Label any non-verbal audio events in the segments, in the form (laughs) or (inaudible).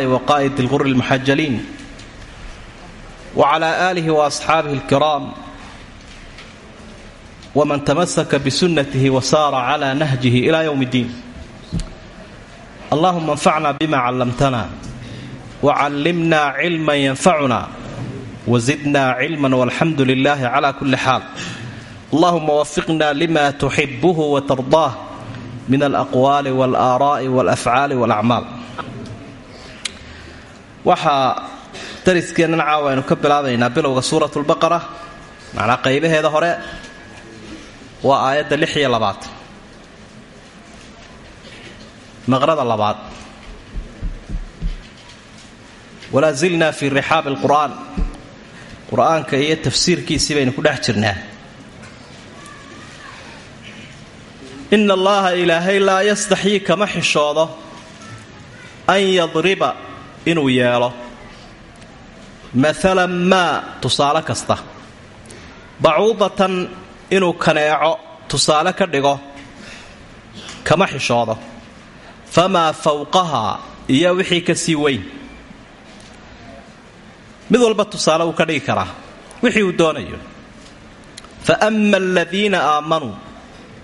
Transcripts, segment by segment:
waqaa'id lqur lmuxajaliin wacalaa aalihi waasxaabihi alkiraam waman tamasaka bisunnatihi wasaara calaa nahjihi ilaa yowm ddiin allahuma anfacna bima callamtana wacallimna cilman yanfacuna wazidna cilman walxamdu lilaahi cala kulli xaal allahuma wafiqna lima tuxibuhu watardaah min alaqwaali walaaraa'i walafcaali walacmaal waxaa dariskeennan caawa aynu ka bilaabaynaa bilowga suurat lbaqara macnaa qaybaheeda hore waa aayadda lix iyo labaad. Maqrada labaad. Walaa zilnaa fii rixaabi alqur'aan. Qur'aanka iyo tafsiirkiisii baynu ku dhex jirnaa. Ina allaha ilaahay laa yastaxyii kama xishoodo an yadriba inuu yeelo maalan maa tusaale kasta. Bacuudatan inuu kaneeco tusaale ka dhigo kama xishoodo. Famaa fawqahaa iyo wixii ka sii weyn. Mid walba tusaale wuu ka dhigi karaa wixii uu doonayo. Fa ama aladiina aamanuu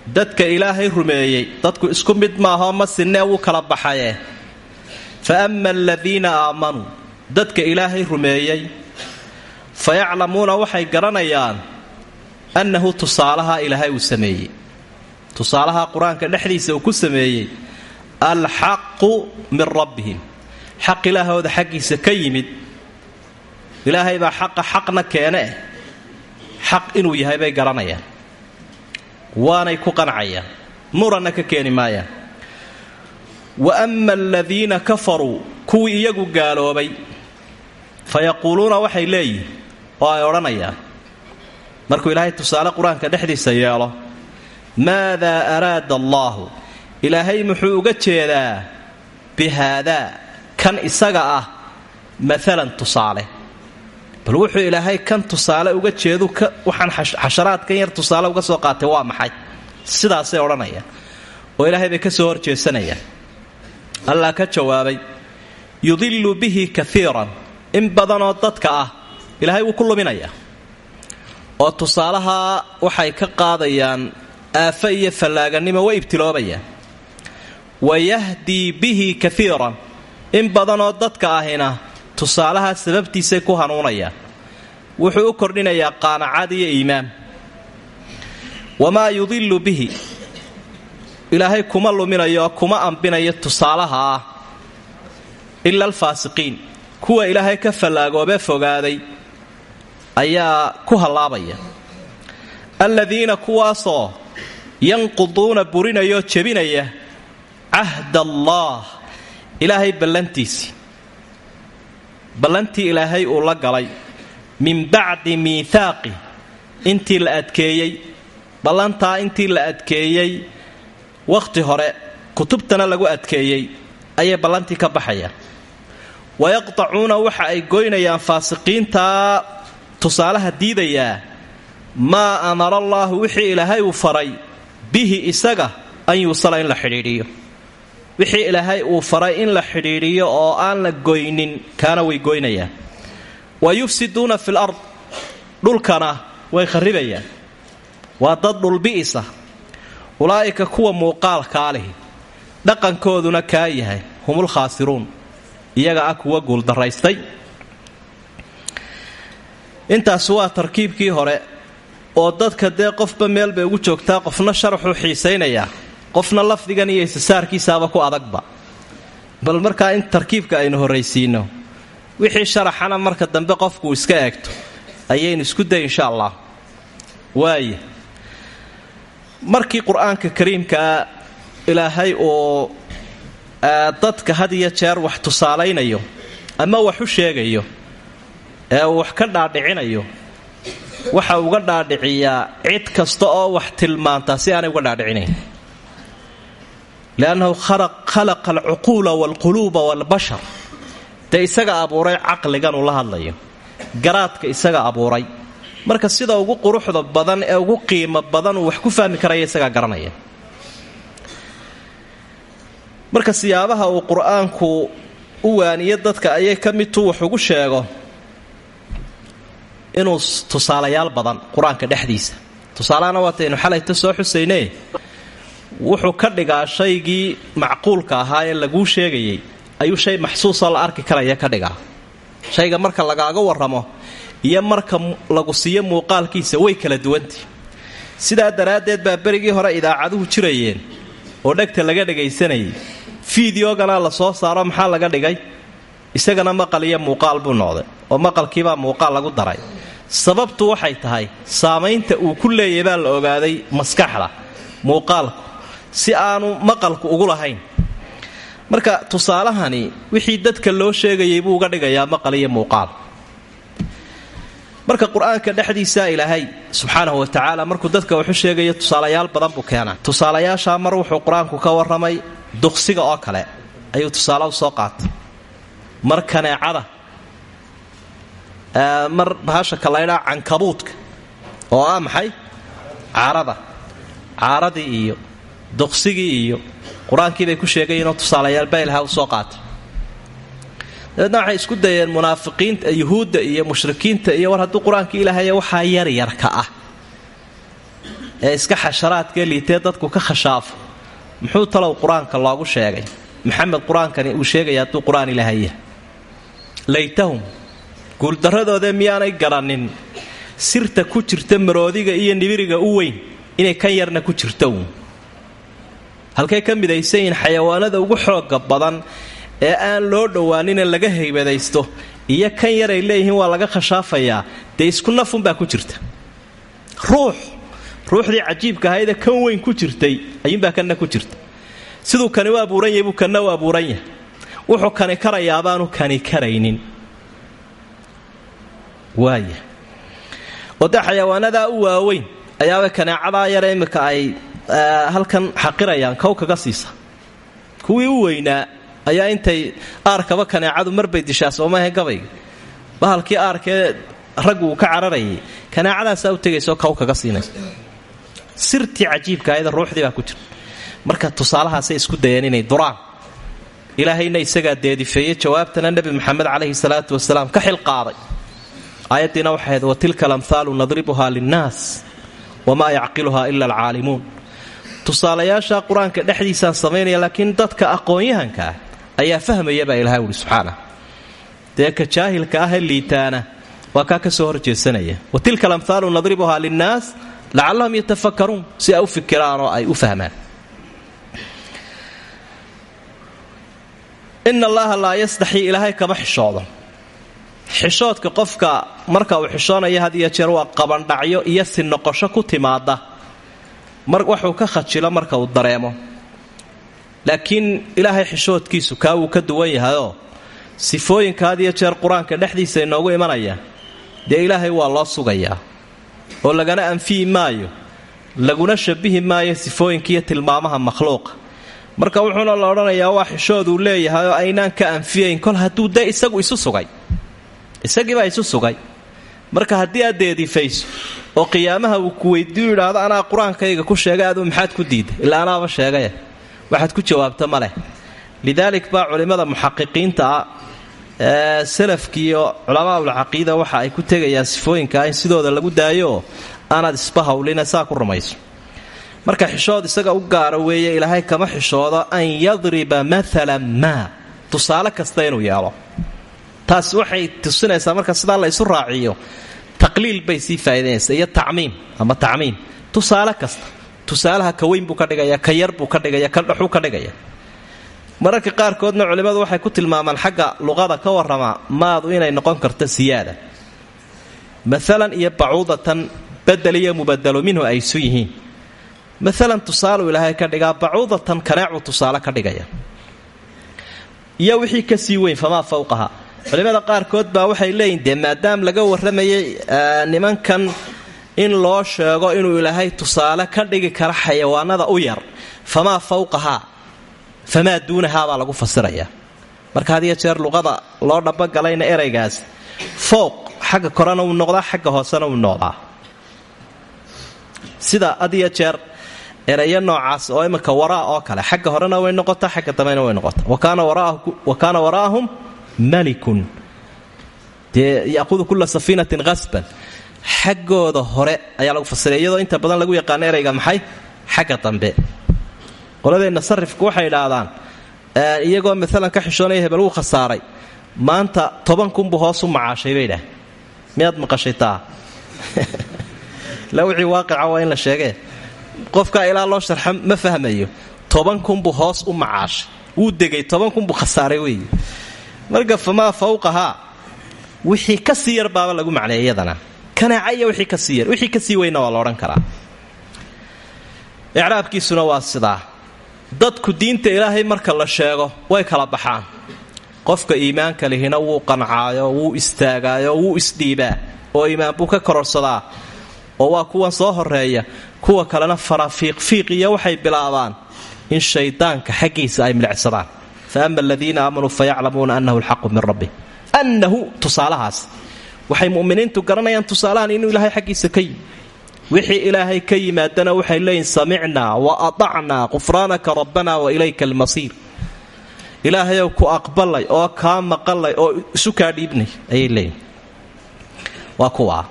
dadka ilaahay rumeeyey dadku isku mid maahoo ma sinnee wuu kala baxaye fa ama aladiina aamanuu dadka ilaahay rumeeyey fa yaclamuuna waxay garanayaan annahu tusaalaha ilaahay uu sameeyey tusaalaha qur'aanka dhexdiisa uu ku sameeyey alxaqu min rabbihim xaq ilaahooda xaggiisa ka yimid ilaahay baa xaqa xaqna keene eh xaq inuu yahay bay garanayaan waanay ku qancayaan muranna ka keeni maayaan wa ama aladiina kafaruu kuwii iyagu gaaloobay fa yaquuluuna waxay leeyihiin oo ay odhanayaan. Markuu ilaahay tusaale qur'aanka dhexdiisa yeelo maadaa araada allaahu? Ilaahay muxuu uga jeedaa bi haadaa kan isaga ah maalan tusaale. Bal wuxuu ilaahay kan tusaale uga jeedu waxaan xasharaadkan yar tusaale uga soo qaatay waa maxay? Sidaasay odhanayaan oo ilaahay bay ka soo horjeesanayaan allah ka jawaabay yudillu bihi kaiiran in badanoo dadka ah ilaahay wuu ku luminayaa. Oo tusaalaha waxay ka qaadayaan aafo iyo fallaaganimo way ibtiloobayaan. Wayahdii bihi kaiiran in badanoo dadka ahina tusaalaha sababtiisay ku hanuunayaan. Wuxuu u kordhinayaa qaanacad iyo iimaan. Wamaa yudillu bihi ilaahay kuma luminayo kuma ambinayo tusaalaha. Ah ila alfaasiqiin kuwa ilaahay ka fallaagoobe fogaaday ayaa ku hallaabaya. Aladiina kuwaasoo yanquduuna burinayoo jebinaya cahda allaah ilaahay ballantiisii ballantii ilaahay uu la galay. Min bacdi miithaaqi. Intii la adkeeyey. Ballantaa intii la adkeeyey wakhti hore kutubtana lagu adkeeyey ayay ballantii ka baxayaan. Wayaqtacuuna waxa ay goynayaan faasiqiintaa tusaalaha diidayaa maa amara allaahu wixii ilaahay uu faray bihi isaga an yuusala in la xidhiidhiyo. Wixii ilaahay uu faray in la xidhiidhiyo oo aan la goynin kaana way goynayaan. Wa yufsiduuna fil ard dhulkana way kharibayaan waa dad dhulbi'isa ulaa'ika kuwa muuqaalkaa lihi dhaqankooduna kaa yahay. Humul khaasiruun. Iyaga ah kuwa guuldaraystay intaas waa tarkiibkii hore oo dadka dee qofba meel bay ugu joogtaa qofna sharaxuu xiisaynayaa qofna lafdigan iyo isasaarkiisaaba ku adagba. Bal markaa in tarkiibka aynu horraysiinno wixii sharaxana marka dambe qofku iska eegto ayaynu isku day insha allah waaya markii qur'aanka kariimkaa ilaahay uu dadka had iyo jeer wax tusaalaynayo ama wax u sheegayo ee uu wax ka dhaadhicinayo waxa uga dhaadhiciyaa cid kasta oo wax tilmaantaa si aanay uga dhaadhicinayn. Liannahu khalaqa alcuquula waalquluuba waalbashar dee isaga abuuray caqligan uu la hadlayo. Garaadka isaga abuuray marka sida ugu quruxda badan ee ugu qiimo badan uu wax ku fahmi karaya isagaa garanaya marka siyaabaha uu qur'aanku u waaniyo dadka ayay ka midtuu wax ugu sheego inuu tusaalayaal badan qur'aanka dhexdiisa. Tusaalehana waataynu xalayta soo xusayne wuxuu ka dhigaa shaygii macquulka ahaa ee laguu sheegayay ayuu shay maxsuusoo la arki karaya ka dhigaa. Shayga marka lagaaga warramo iyo marka lagu siiyo muuqaalkiisa way kala duwantii sidaa daraaddeed baa berigii hore idaacaduhu jirayeen oo dhegta laga dhagaysanayay fideogana la soo saaro maxaa laga dhigay? Isagana maqal iyo muuqaal buu noqday oo maqalkiibaa muuqaal lagu daray. Sababtu waxay tahay saamaynta uu ku leeyahy baa la ogaaday maskaxda muuqaalku si aanu maqalku ugu lahayn. Marka tusaalahani wixii dadka loo sheegayay buu uga dhigayaa maqal iyo muuqaal marka qur'aanka dhexdiisaa ilaahay subxaanahu watacaala markuu dadka waxu sheegayo tusaalayaal badan buu keenaa. Tusaalayaashaa mar wuxuu qur'aanku ka warramay duqsiga oo kale. Ayuu tusaale u soo qaatay. Mar kaneecada mar bahasha kalaydhaa cankabuudka oo ah maxay? Caarada. Caaradii iyo duqsigii iyo qur'aankii bay ku sheegayeenoo tusaalayaal baylha u soo qaatay dabeedna waxay isku dayeen munaafiqiinta yuhuudda iyo mushrikiinta iyo war hadduu qur'aankii ilaahay waxaa yaryarka ah. Ee iska xasharaadkae liitee dadku ka khashaafo. Muxuu talow qur'aanka loogu sheegay? Maxamed qur'aankani uu sheegaya hadduu qur'aan ilaahaya laytahum guuldarradoodee miyaanay garannin. Sirta ku jirta maroodiga iyo nibiriga u weyn inay kan yarna ku jirto. Halkay ka midaysan xayawaanada ugu xooga badan ee aan loo dhowaanin in laga haybadaysto iyo kan yaray leeyihiin waa laga khashaafayaa dee isku nafunbaa ku jirta. Ruux. Ruuxdii cajiibka ahaydee kan weyn ku jirtay ayuunbaa kanna ku jirta. Siduu kani u abuuran yahay buu kanna u abuuran yahay. Wuxuu kani karayaabaanu kani karaynin. Waaya oo dee xayawaanadaa u waaweyn ayaaba kanaacadaa yare imminka ay halkan xaqirayaan kow kaga siisa. Kuwii weynaa ayaa intay aarkaba kaneecadu marbay dishaa soomaha gabayga bahalkii aarkee raggu uu ka cararayay kanaacadaasaa u tegaysaoo kow kaga siinaysa sirtii cajiibka ayada ruuxdii baa ku jirta marka tusaalahaasay isku dayeen inay duraan. Ilaahayna isagaa deedifeeyey jawaabtana nebi maxamed calayhi salaatu wasalaam ka xilqaaday. Aayaddiina waxay ahayd watilka alamhaalu nadribuhaa linnaas wamaa yacqiluhaa ila alcaalimuun. Tusaalayaasha qur'aanka dhexdiisaan laakiin dadka aqoon-yahanka ah ayaa fahmaya baa ilahay uhi subxaana. Dee ka jaahilka ah liitaana waa kaa ka soo horjeesanaya. Watilka alamhaalu nadribuhaa linnaas lacallahum yatafakaruun si ay u fikiraan ay u fahmaan. Ina allaha laa yastaxii ilaahay kama xishoodo xishoodka qofka marka uu xishoonayo had iyo jeer waa qabandhacyo iyo si noqosho ku timaada mar waxuu ka khajilo marka uu dareemo laakiin ilaahay xishoodkiisu kaa wuu ka duwan yahayoo sifooyinka had iyo jeer qur'aanka dhexdiisa inoogu imanaya dee ilaahay waa loo sugayaa. Oo lagana anfiyi maayo laguna shabihi maayo sifooyinkiiyo tilmaamaha makhluuqa. Marka wuxuuna la odhanayaa waa xishooduu leeyahay oo aynaan ka anfiyayn kol hadduu dee isagu isu sugay. Isagiibaa isu sugay. Marka haddii aad deedifayso oo qiyaamaha uu ku weydiiyu idhaahdo anaa qur'aankayga ku sheegay aduu maxaad ku diiday ilaa anaaba sheegaye waxaad ku jawaabta ma leh. Lidaalik baa culimmada muxaqiqiinta ah salafkiiyo culamaaulcaqiida waxa ay ku tegayaan sifooyinkaa in sidooda lagu daayooo aanaad isba hawlina saa ku rumayso. Marka xishood isaga u gaara weeye ilaahay kama xishoodo an yadriba maalan maa tusaale kasta inuu yeelo. Taas waxay tusinaysaa marka sidaa la isu raaciyo taqliil bay sii faa'idaynaysaa iyo tacmiim ama tacmiim tusaale kasta tusaalaha ka weyn buu ka dhigaya ka yar buu ka dhigaya ka dhaxuu ka dhigaya. Mararka qaarkoodna culimmadu waxay ku tilmaamaan xagga luqada ka warramaa maadu inay noqon karto siyaada. Maalan iyo bacuudatan badel iyo mubadalo minhu ay isu yihiin. Maalan tusaaluu ilaahay ka dhigaa bacuudatan kaneecuu tusaale ka dhigaya. Iyo wixii ka sii weyn famaa fawqaha culimmada qaarkood baa waxay leeyihiin dee maadaam laga warramayay nimankan in loo sheego inuu ilaahay tusaale ka dhigi kara xayawaanada u yar famaa fawqahaa famaa duunahaa baa lagu fasirayaa marka had iyo jeer luqada loo dhabagalayna eraygaas fowq xagga korena wuu noqdaa xagga hoosena wuu noqdaa. Sida had iyo jeer erayo noocaas oo imika waraa oo kale xagga horena way noqotaa xagga dambena way noqotaa. Wa kaana waraa'ahum malikun. Dee yaqudu kula safiinatin hasban xaggooda hore ayaa lagu fasiray iyadoo inta badan lagu yaqaano erayga maxay? Xagga dambe. Qoladeenna sarifku waxay idhaahdaan iyagoo maalan ka xishoonaya hebel wuu khasaaray. Maanta toban kunbuu hoos u macaashay bay idhaah miyaad maqashay taa? (laughs) La wixii waaqica waa in la sheegee qofkaa ilaa loo sharxa ma fahmayo. Toban kunbuu hoos u macaashay. Wuu degay toban kunbuu khasaaray weeye marka famaa fawqahaa wixii ka sii yar baaba lagu macneeya iyadana kanaaca wixii ka sii yar. Wixii ka sii weynna waa la odhan karaa. Waa sidaa dadku diinta ilaahay marka la sheego way kala baxaan. Qofka iimaanka lihina wuu qancaayo wuu istaagaayo wuu isdhiibaa oo iimaan buu ka kororsadaa oo waa kuwan soo horreeya kuwa kalena farafiiqfiiqiya waxay bilaabaan in shaydaanka xaggiisa ay milicsadaan. Fa ama aladiina aamanuu fayaclamuuna annahu alxaqu min rabbi. Annahu tusaalahaas waxay mu'miniintu garanayaan tusaalahan inuu ilaahay xaggiisa ka yimi. Wixii ilaahay ka yimaadana waxay leeyihiin samicnaa wa atacnaa qufraanaka rabbana wa ilayka almasiir. Ilaahayow ku aqbalay oo kaa maqalay oo isu kaa dhiibnay ayay leeyihiin waa kuwaa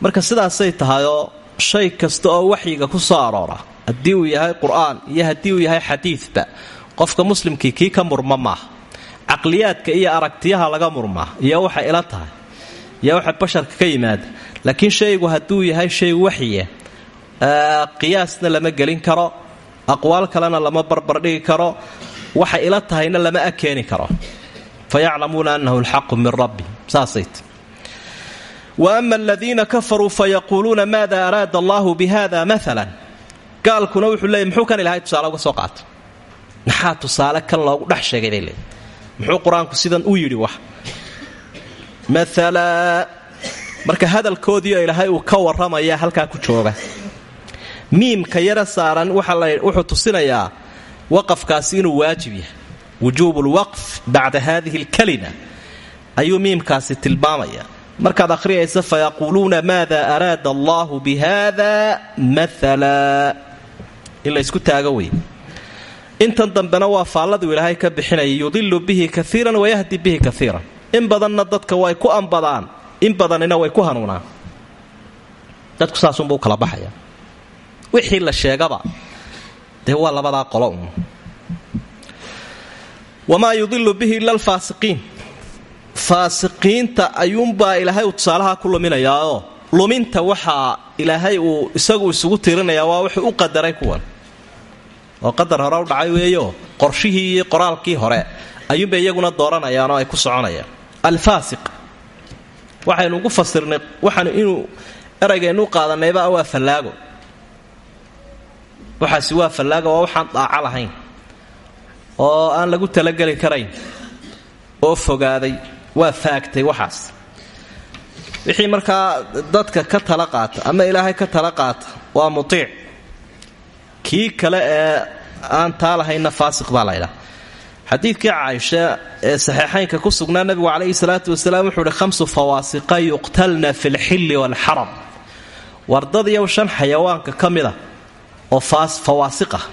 marka sidaasay tahayoo shay kasta oo waxyiga ku soo aroora uu yahay qur'aan iyo haddii uu yahay xadiidba qofka muslimkii kii ka murma maaha iyo aragtiyaha laga murmaa iyo waxay ila tahay iyo waxa basharka ka yimaada laakiin shaygu hadduu yahay shay waxya qiyaasna lama gelin karo aqwaal kalena lama barbardhigi karo waxay ila tahayna lama akeeni karo. Fa annahu alxaqu min rabbi saasayt wa ama aladiina kafaruu fayaquuluuna maada araada allahu bihada maalan gaalkuna wuxuu leeyay muxuu kan ilahay tusaale uga soo qaata maxaa tusaale kan loogu dhex sheegay muxuu qur'aanku sidan u yidhi wax maala marka hadalkoodiio ilaahay uu ka warramaya halkaa ku jooga. Miimka yara saaran wuxuu tusinayaa waqafkaasi inuu waajib yahay. Wujuubu lwaqf bacda hadihi alkalima. Ayuu miimkaasi tilmaamaya. Markaad akhriyaysa fayaquuluuna maada araada allahu bihada maala in la ysku taago wey intan dambena waa faalladuu ilaahay ka bixinaya. Yudilu bihi kaiiran wayahdi bihi kaiiran in badanna dadka way ku ambadaan in badanina way ku hanuunaan. Dadku saasunba u kala baxaya wixii la sheegaba dee waa labadaa qolo un. Wamaa yudilu bihi ila alfaasiqiin. Faasiqiinta ayuunbaa ilaahay uu tusaalahaa ku luminayaao. Luminta waxaa ilaahay uu isagu isugu tirinayaa waa wuxuu u qadaray kuwan. Oo qadar hore u dhacay weeyo. Qorshihii iyo qoraalkii hore. Ayuunbay iyaguna dooranayaan oo ay ku soconayaan alfaasiq. Waxaynu ugu fasirnay waxaanu inuu eraygaynuu qaadanayba waa fallaago. Waxaasi waa fallaago waa waxaan daaco lahayn oo aan lagu talageli karayn oo fogaaday waa faagtay waxaas. Wixii markaa dadka ka tala qaata ama ilaahay ka tala qaata waa mutiic kii kale ee aan taa lahaynna faasiq baa laydhaa xadiidkii caaisha ee saxiixaynka ku sugnaa nabigu calayhi salaatu wasalaam wuxuu uhi khamsu fawaasiqa yuqtalna fi lxilli waalxaram wardad iyow shan xayawaanka ka mida oo fawaasiqah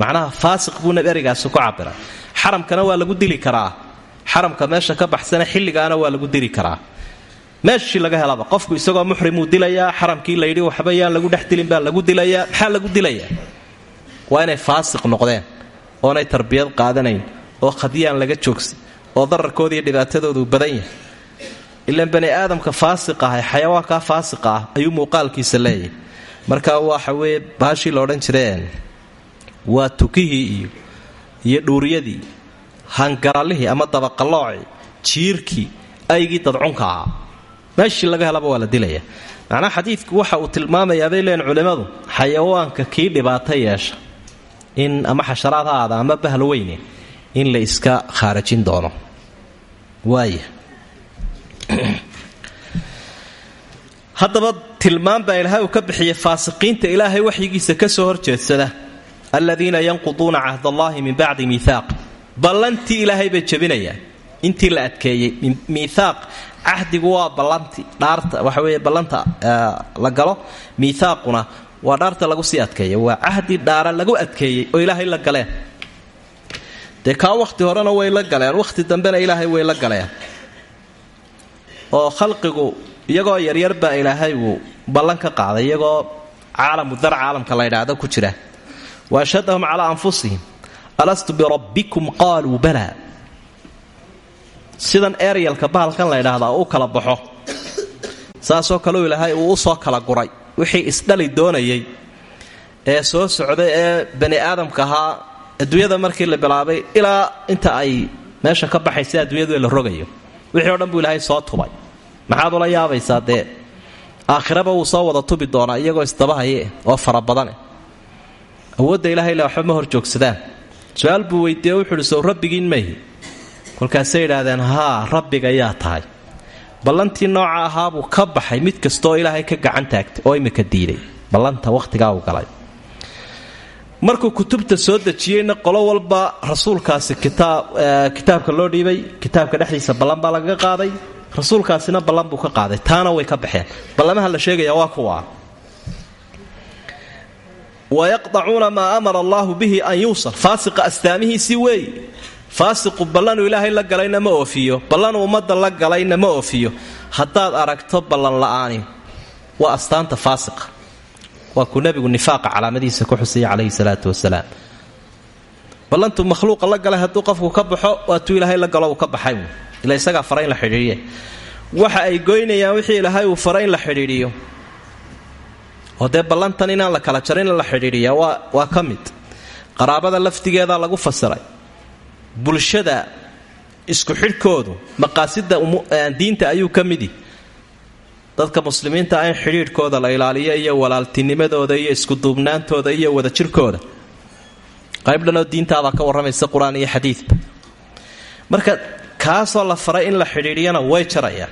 macnaha faasiq buu nab ereygaasi ku cabira xaramkana waa lagu dili karaa. Xaramka meesha ka baxsana xilligaana waa lagu dili karaa. Meeshii laga helaba qofku isagoo muxrimuu dilayaa xaramkii layidhi waxba yaan lagu dhex dilin baa lagu dilayaa maxaa lagu dilayaa waa inay faasiq noqdeen oonay tarbiyad qaadanayn oo khadiyaan laga joogsi oo dararkooda iyo dhibaatadoodu badan yahay ilaan bani aadamka faasiq ah ee xayawaankaa faasiqa ah ayuu muuqaalkiisa leeyahay. Marka waxa weeye baashii la odhan jireen waa tukihii iyo iyo dhuuriyadii hangarallihii ama dabaqaloocii jiirkii aygii dadcunka ahaa. Laga helaba waa la dilaya. Macnaha xadiidku waxa uu tilmaamayaa bay leen culimmadu xayawaanka kii dhibaato yeesha in ama xasharaad ama bahal in la iska khaarajin doono. Waaya (clears throat) haddaba tilmaan baa ilaahay uu ka bixiyay faasiqiinta ilaahay waxyigiisa ka soo horjeedsada aladiina yanquduuna cahd allaahi min bacdi miihaaq ballantii ilaahay bay jebinayaan intii la adkeeyey miihaaq cahdigu waa ballanti dhaarta waxa weeye ballanta la galo miihaaquna waa dhaarta lagu sii adkeeya waa cahdi dhaara lagu adkeeyey oo ilaahay la galeen. Dee kaa wakhti horena way la galeen wakhti dambena ilaahay way la galeen. Oo khalqigu iyagoo yaryar baa ilaahay wuu ballan ka qaaday iyagoo caalamu dar caalamka la ydhaahdo ku jira. Wa ashhadahum calaa anfusihim alastu birabbikum qaaluu balaa sidan eryalka bahalkan la ydhaahdaa u kala baxo. Saasoo kaleu ilaahay uu u soo kala guray wixii isdhali doonayay ee soo socday ee bani aadamka ahaa adduunyada markii la bilaabay ilaa inta ay meesha ka baxaysa adduunyadu la rogayo. Wixii o dhan buu ilaahay soo tubay. Maxaad ula yaabaysaa dee? Aakhiraba wuu soo wada tubi doonaa iyagoo isdabahaye oo fara badane. Awoodda ilahay le waxba ma hor joogsadaan su'aal buu weydiiye wuxuuhi sow rabbigiin mayhi kolkaasay yidhaahdeen haa rabbiga yaa tahay ballantii nooca ahaabuu ka baxay mid kastaoo ilaahay ka gacan taagtay oo imika diiday ballanta wakhtigaa uu galay. Markuu kutubta soo dejiyeyna qolo walba rasuulkaasi kitaabka loo dhiibay kitaabka dhexdiisa ballan baa lagaga qaaday. Rasuulkaasina ballan buu ka qaaday. Taana way ka baxeen. Ballamaha la sheegaya waa kuwa. Wayaqdacuuna maa amara allaahu bihi an yuusal faasiqa astaamihiisii weey faasiqu ballanuu ilaahay la galayna ma oofiyo. Ballanuu ummadda la galayna ma oofiyo. Haddaad aragto ballan la'aani. Waa astaanta faasiqa. Waa kuu nebigu nifaaqa calaamadiisa ku xusaya calayhi salaatu wasalaam ballantuu makhluuqa la galay hadduu qofku ka baxo waatuu ilaahay la galo uu ka baxay. Ila isagaa fara la xidhiidiye waxa ay goynayaan wixii ilaahay uu fara la xidhiidhiyo. Oo dee ballantan inaan la kala jarin in la xidhiidhiya waa ka mid. Qaraabada laftigeeda lagu fasiray bulshada isku xidhkoodu maqaasida diinta ayuu ka midi. Dadka muslimiinta in xidhiidhkooda la ilaaliyo iyo walaaltinimadooda iyo iskuduubnaantooda iyo wadajirkooda qaybdhanoo diintaabaa ka warramaysa qur'aan iyo xadiidba marka kaasoo la faray in la xidhiidhiyana way jarayaan.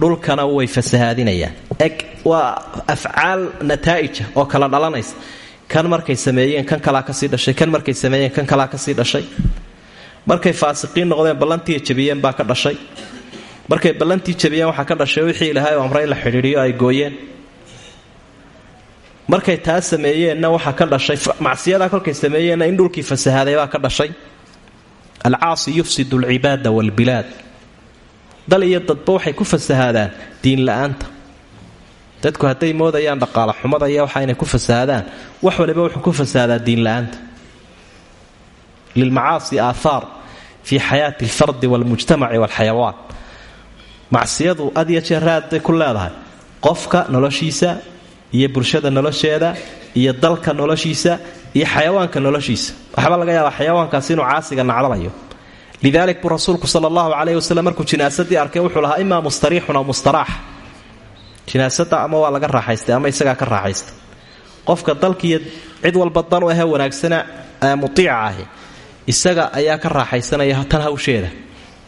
Dhulkana way fasahaadinayaan. Eg waa afcaal nataa'ija oo kala dhalanaysa. Kan markay sameeyeen kan kalaa ka sii dhashay kan markay sameeyeen kan kalaa ka sii dhashay markay faasiqiin noqdeen ballantii jabiyeen baa ka dhashay. Markay ballantii jabiyeen waxaa ka dhashay wixii ilaahay amre in la xidhiidhiyo ay gooyeen. Markay taa sameeyeenna waxaa ka dhashay macsiyadaa kolkay sameeyeenna in dhulkii fasahaaday baa ka dhashay. Alcaasi yufsidu alcibaada waalbilaad dal iyo dadba waxay ku fasahaadaan diin la'aanta. Dadku hadday moodayaan dhaqaala xumada iyo waxa inay ku fasahaadaan. Wax waliba wuxuu ku fasahadaa diin la'aanta lilmacaasi aathaar fii xayaati alfardi waalmujtamaci waalxayawaan macsiyadu ad iyo jeer raad bay ku leedahay qofka noloshiisa iyo bulshada nolosheeda iyo dalka noloshiisa iyo xayawaanka noloshiisa waxbaa laga yaabaa xayawaankaasi inuu caasiga nacdalayo lidaalik buu rasuulku sala allahu caleyhi wasalem markuu jinaasadii arkay wuxuu lahaa ama waa laga raaxaystay ama isagaa ka raaxaystay qofka dalkiiyo cid walba dan u ahee wanaagsana ahi isaga ayaa ka raaxaysanaya tan hawsheeda.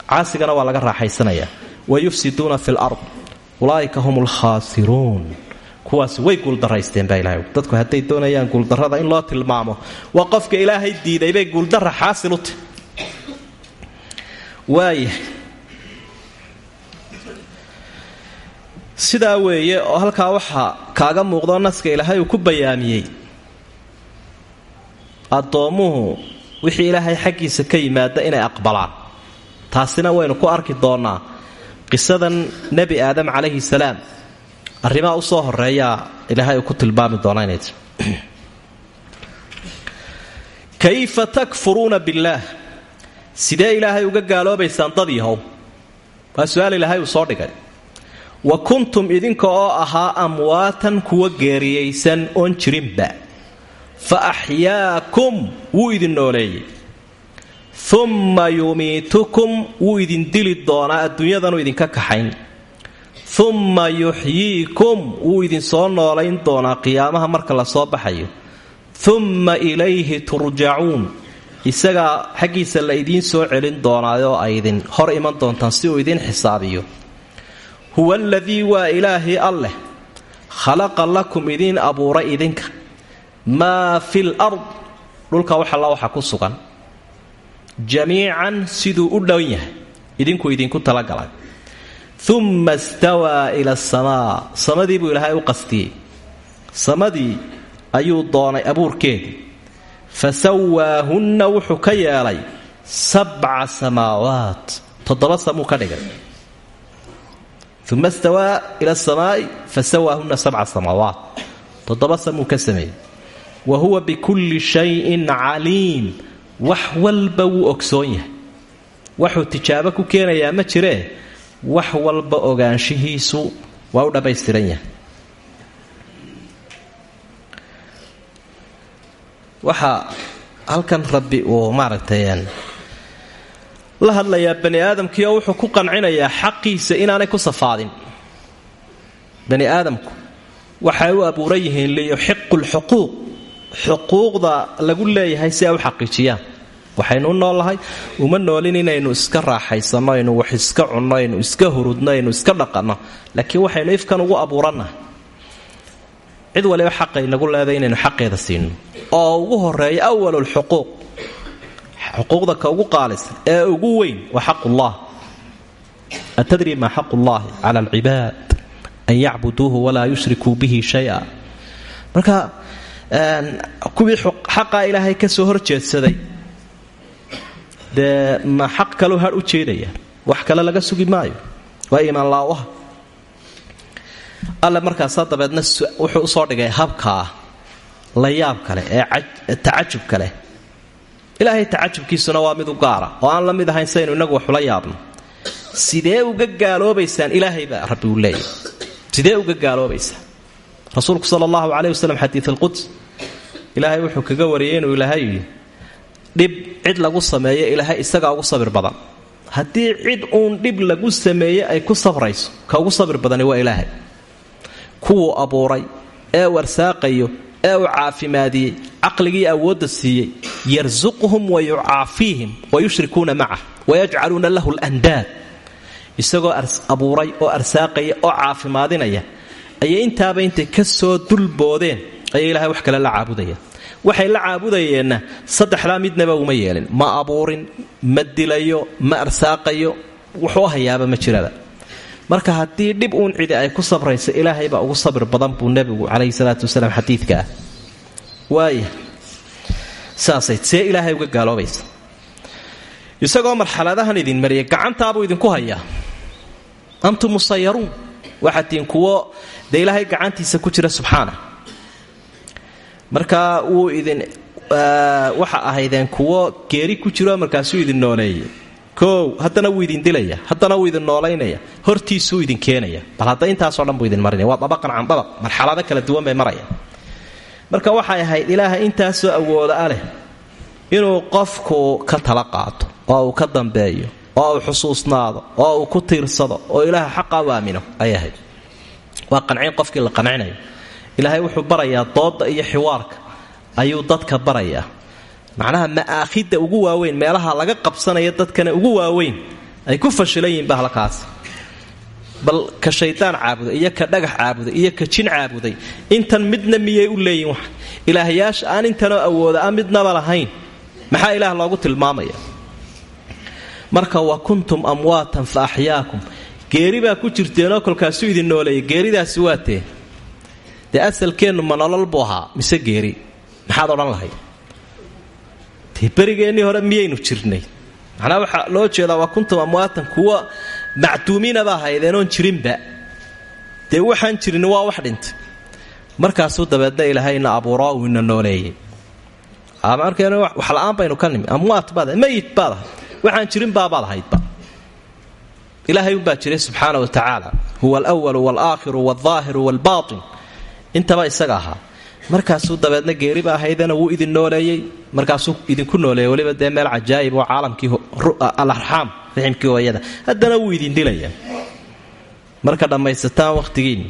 Caasigana waa laga raaxaysanaya. Wa yufsiduuna fi lard ulaa'ika hum lkhaasiruun kuwaas way guuldaraysteen baa ilahay dadku hadday doonayaan guuldarrada in loo tilmaamo waa qofka ilaahay diiday bay guuldara xaasil u tahy waaya sidaa weeye oo halkaa waxaa kaaga muuqdo naska ilaahay uu ku bayaamiyey addoommuhu wixii ilaahay xaggiisa ka yimaada inay aqbalaan. Taasina waynu ku arki doonnaa qisadan nebi aadam calayhi salaam. Arrimaha u soo horeeyaa ilaahay uu ku tilmaami doonaa inay kayfa takfuruuna billaah sidee ilaahay uga gaaloobaysaan dad yahow? Waa su'aal ilaahay uu soo dhigay. Wa kuntum idinka oo ahaa amwaatan kuwa geeriyaysan oon jirinba fa axyaakum wuu idin nooleeyey umma yumiitukum wuu idin dili doonaa adduunyadanu idinka kaxayn. umma yuxyiikum wuu idin soo noolayn doonaa qiyaamaha marka la soo baxayo. umma ilayhi turjacuun isagaa xaggiisa la idiin soo celin doonaaoo ay idin hor iman doontaan si uu idiin xisaabiyo huwa aladii waa ilaahii alleh. Khalaqa lakum idiin abuuray idinka maa fil ard dhulka wax alla waxa ku sugan. Jamiican siduu u dhown yahay. Idinku idinku talagalay umma stawaa ila asamaa samadii buu ilaahay u qastiyey. Samadii ayuu doonay abuurkeedii fa sawaahunna wuxuu ka yeelay sabca samaawaat. Toddoba uma stawaa ila asamaai fa sawaahunna sabca samaawaat. Toddoba samuu ka sameeyey wa huwa bikulli shayin caliim wax walba wuu ogsoon yahay. Waxuu tijaabo ku keenayaa ma jiree wax walba ogaanshihiisu waa u dhammaystiran yahay. Waxaa halkan rabbi uu maaragtay la hadlayaa bani aadamkii oo wuxuu ku qancinayaa xaqiisa inaanay ku safaadin. Bani aadamku waxay u abuuran yihiin liyuxiqu lxuquuq xuquuqda lagu leeyahay si ay u xaqiijiyaan. Waxaynu u noolahay uma noolin inaynu iska raaxaysanno aynu wax iska cunno aynu iska hurudno aynu iska dhaqanno. Laakiin waxaynu ifkan ugu abuurannahay cid waliba xaqay nagu leeday inaynu xaqeeda siino. Oo ugu horreeya awalulxuquuq xuquuqda ka ugu qaalisan ee ugu weyn waa xaqullah atadri maa xaqu llahi cala alcibaad an yacbuduuhu walaa yushrikuu bihi shaya marka kuwii xaqaa ilaahay ka soo horjeedsaday. Dee ma xaq kaleu hadh u jeedaya. Wax kale laga sugi maayo. Waa iimaan laawaha alle markaasaa dabeedna wuxuu u soo dhigay habkaa la yaab kale ee tacajubka leh ilaahay tacajubkiisuna waa mid u gaara. Oo aan la mid ahayn saynu inagu waxula yaabno. Sidee uga gaaloobaysaan ilaahay baa rabbi uu leeyahy sidee uga gaaloobaysaan rasuulku sala allahu caleyh waslem xadiid alquds ilaahay wuxuu kaga wariyey inuu ilaahay yidhi dhib cid lagu sameeyo ilaahay isagaa ugu sabir badan. Haddii cid uun dhib lagu sameeye ay ku sabrayso ka ugu sabir badani waa ilaahay. Kuwuu abuuray ee uu arsaaqayo ee uu caafimaadiyey caqligii awoodda siiyey yarsuquhum wa yucaafiihim wa yushrikuuna macah wayajcaluuna lahu landaad isagoo abuuray oo arsaaqaya oo caafimaadinaya ayay intaaba intay ka soo dulboodeen ayay ilahay wax kale la caabudayaan waxay la caabudayeenna saddexdaa midnaba uma yeelin. Ma abuurin ma dilayo ma arsaaqayo wuxuu hayaaba ma jiraba. Marka haddii dhib uun cidi ay ku sabrayso ilaahay baa ugu sabir badan buu nebigu calayhi salaatu wasalaam xadiidka ah. Waaya saasay see ilaahay uga gaaloobaysa. Isagoo marxaladahan idin mariyay gacantaabuu idinku hayaa. Antum musayaruun waxaad kuwo dee ilaahay gacantiisa ku jira subxaana. Marka wuu idin waxa ahaydeen kuwo geeri ku jiro markaasuu idin nooleeyay. Koow haddana wuu idin dilaya haddana wuu idin noolaynaya hortiisuu idin keenaya. Bal hadda intaasoo dhan buu idin marinaya waa dabaqan can dabaq marxalado kala duwan bay marayaan. Marka waxay ahayd ilaaha intaasoo awooda a leh inuu qofku ka tala qaato oo uu ka dambeeyo oo uu xusuusnaado oo uu ku tiirsado oo ilaaha xaqa u aamino ay ahayd waa qancin qofkii la qancinayo ilaahay wuxuu barayaa dooda iyo xiwaarka ayuu dadka barayaa. Macnaha ma'aakhidda ugu waaweyn meelaha laga qabsanaya dadkana ugu waaweyn ay ku fashilan yihiin bal ka shaydaan caabuday iyo ka dhagax caabuday iyo ka jin caabuday intan midna miyay u leeyihiin wax? Ilaahyaasha aan intanoo awooda a midnaba lahayn. Maxaa ilaah loogu tilmaamaya marka wa kuntum amwaatan fa axyaakum geeri baa ku jirteenoo kolkaasuu idin nooleeyay geeridaasi waa tee. Dee asalkeennu ma nolol buu mise geeri? Maxaad odhan lahayd? Dee hore miyaynu jirnay? Macnaa waxaa loo jeedaa waa kuntum amwaatan kuwa macduumiinaba ahaydeenoon jirinba. Dee waxaan jirin waa wax dhintay markaasuu dabeedna ilaahayna abuuraa uu ina nooleeyey. Markeen wax la'aan baynu ka nimi. Amwaat baad mayit baad waxaan jirin baabaad ahaydba ilaahay umbaa jiray subxaana wa tacaala huwa alwalu walaakhiru walaahiru waalbaatin intaba isaga ahaa. Markaasuu dabeedna geeriba ahaydana wuu idin nooleeyey. Markaasuu idinku nooleeyey weliba dee meel cajaa'ib oo caalamkii alarxaam riximkii hooyada. Haddana wuu idin dilayaa. Marka dhammaysataan wakhtigiinni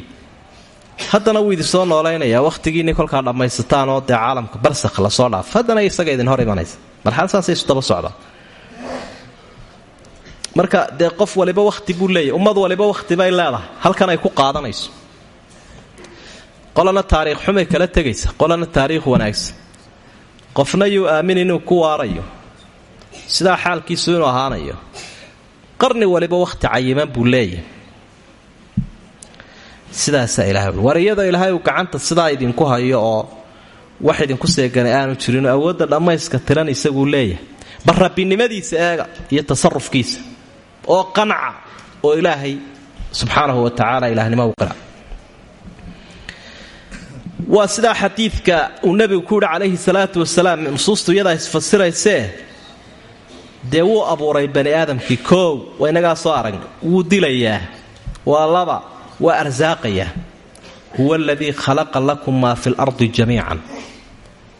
haddana wuu idin soo noolaynayaa wakhtigiinni kolkaa dhammaysataan oo dee caalamka barsakh la soo dhaaf. Haddana isaga idin hor imanaysa. Marxal saasay isu daba socdaa marka dee qof waliba wakhti buu leeyahy ummad waliba wakhti bay leedahay halkan ay ku qaadanayso. Qolana taariikh xumay kala tegaysa qolana taariikh wanaagsan. Qofna yuu aamin inuu ku waarayo sidaa xaalkiisu inuu ahaanayo. Qarni waliba wakhti cayiman buu leeyahay sidaasaa ilahay iyadoo ilaahay uu gacanta sidaa idinku hayo oo wax idinku seeganay aanu jirinoo awoodda dhammayska tiran isaguu leeyahay bal eega iyo tasarufkiisa oo qanca oo ilaahay subxaanahu wa tacaala ilahnimo u qira waa sidaa xadiidka uu nebigu ku yidhi calayhi salaatu wasalaam nusuustu iyadaa isfasiraysee dee wuu abuuray bani aadamkii koow? Waa inagaa soo aragna wuu dilayaa. Waa laba. Waa arsaaqayaa. Huwa aladii khalaqa lakum maa fi lardi jamiican.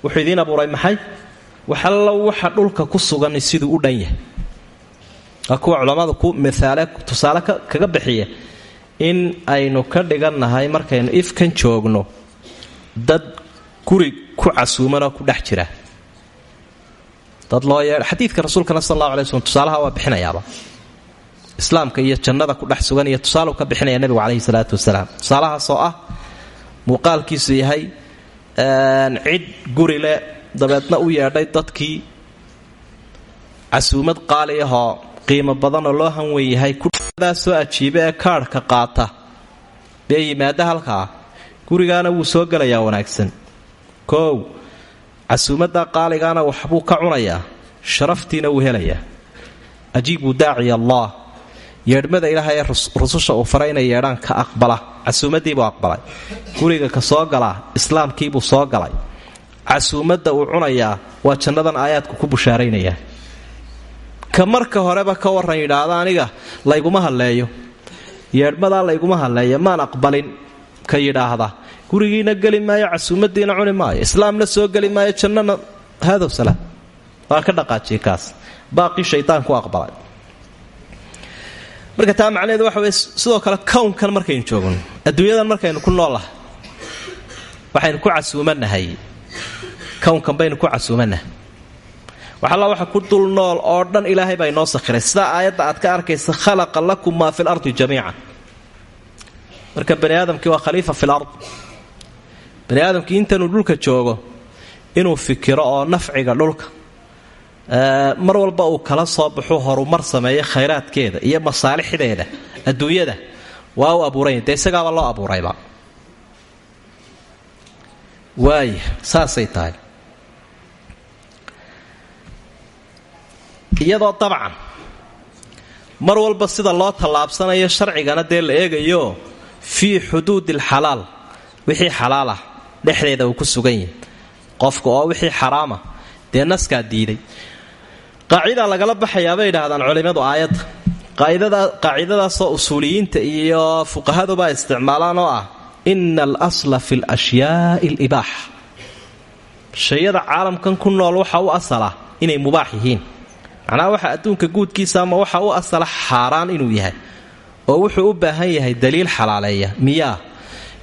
Wuxuu idiin abuuray maxay waxallo waxa dhulka ku sugan siduu u dhan yahay. Waa kuwa culammadu ku miaale tusaale kaga bixiya in aynu ka dhigannahay markaynu ifkan joogno dad guri ku casuumanoo ku dhex jira. Dad loo yee xadiidka rasuulkana sal allahu alay tusaalaha waa bixinayaaba. Islaamka iyo jannada ku dhex sugan iyo tusaaleu ka bixinaya nebigu calayhi salaatu wasalaam. Tusaalahaasoo ah muuqaalkiisu yahay cid guri leh dabeedna u yeedhay dadkii. Casuumad qaali ahoo qiimo badanoo loo hanwen yahay kudaa soo ajiiba ee kaadhka qaata. Bee yimaada halkaa? Gurigaana wuu soo gelayaa wanaagsan. Koow casuumadda qaaligaana waxbuu ka cunayaa sharaftiina wuu helayaa. Ajiibuu daaciya allah. Yeedhmada ilaahay rususha uu faray inay yeedhaan ka aqbala. Casuumadiibuu aqbalay. Guriga ka soo galaa islaamkiibuu soo galay casuumadda uu cunayaa waa jannadan aayaadku ku bushaaraynayaa ka marka horeba ka waran yidhaahda aniga layguma hadleeyo yeedhmadaa layguma hadleeya maan aqbalin ka yidhaahda. Gurigiina geli maayo casuumadiina cuni maayo islaamna soo geli maayo jannana haadow salaam waa ka dhaqaajiye kaas. Baaqii shaydaanku aqbalay. Marka taa macnaheedu waxa weye sidoo kale kownkan markaynu joogno adduunyadan markaynu ku noolahay waxaynu ku casuumanahay kownkan baynu ku casuumanahay waxalla waxa ku dul nool oo dhan ilaahay baa inoo sakhiray sidaa aayadda aad ka arkaysa khalaqa lakum maa fi lardi jamiican. Marka bani aadamkii waa khaliifa fi lard bani aadamkii intanuu dhulka joogo inuu fikiro oo nafciga dhulka mar walba uu kala soo baxu horumar sameeyo khayraadkeeda iyo masaalixdeeda adduunyada. Waa u abuuranya dee isagaaba loo abuurayba? Waaya saasay tahay iyadoo dabcan. Mar walba sida loo tallaabsanayo sharcigana dee la eegayo fii xuduudi alxalaal wixii xalaal ah dhexdeeda uu ku sugan yahay. Qofka oo wixii xaraama dee naskaa diiday. Qaacidaa lagala baxayaa bay idhaahdaan culimmadu aayadda qaacidadaasoo usuuliyiinta iyo fuqahaduba isticmaalaan oo ah ina alasla fi lashyaai alibaaxa shayada caalamkan ku nool waxa u asala inay mubaax yihiin macnaha waxa adduunka guudkiisa ama waxa u asala xaaraan inuu yahay oo wuxuu u baahan yahay daliil xalaaleeya. Miyaa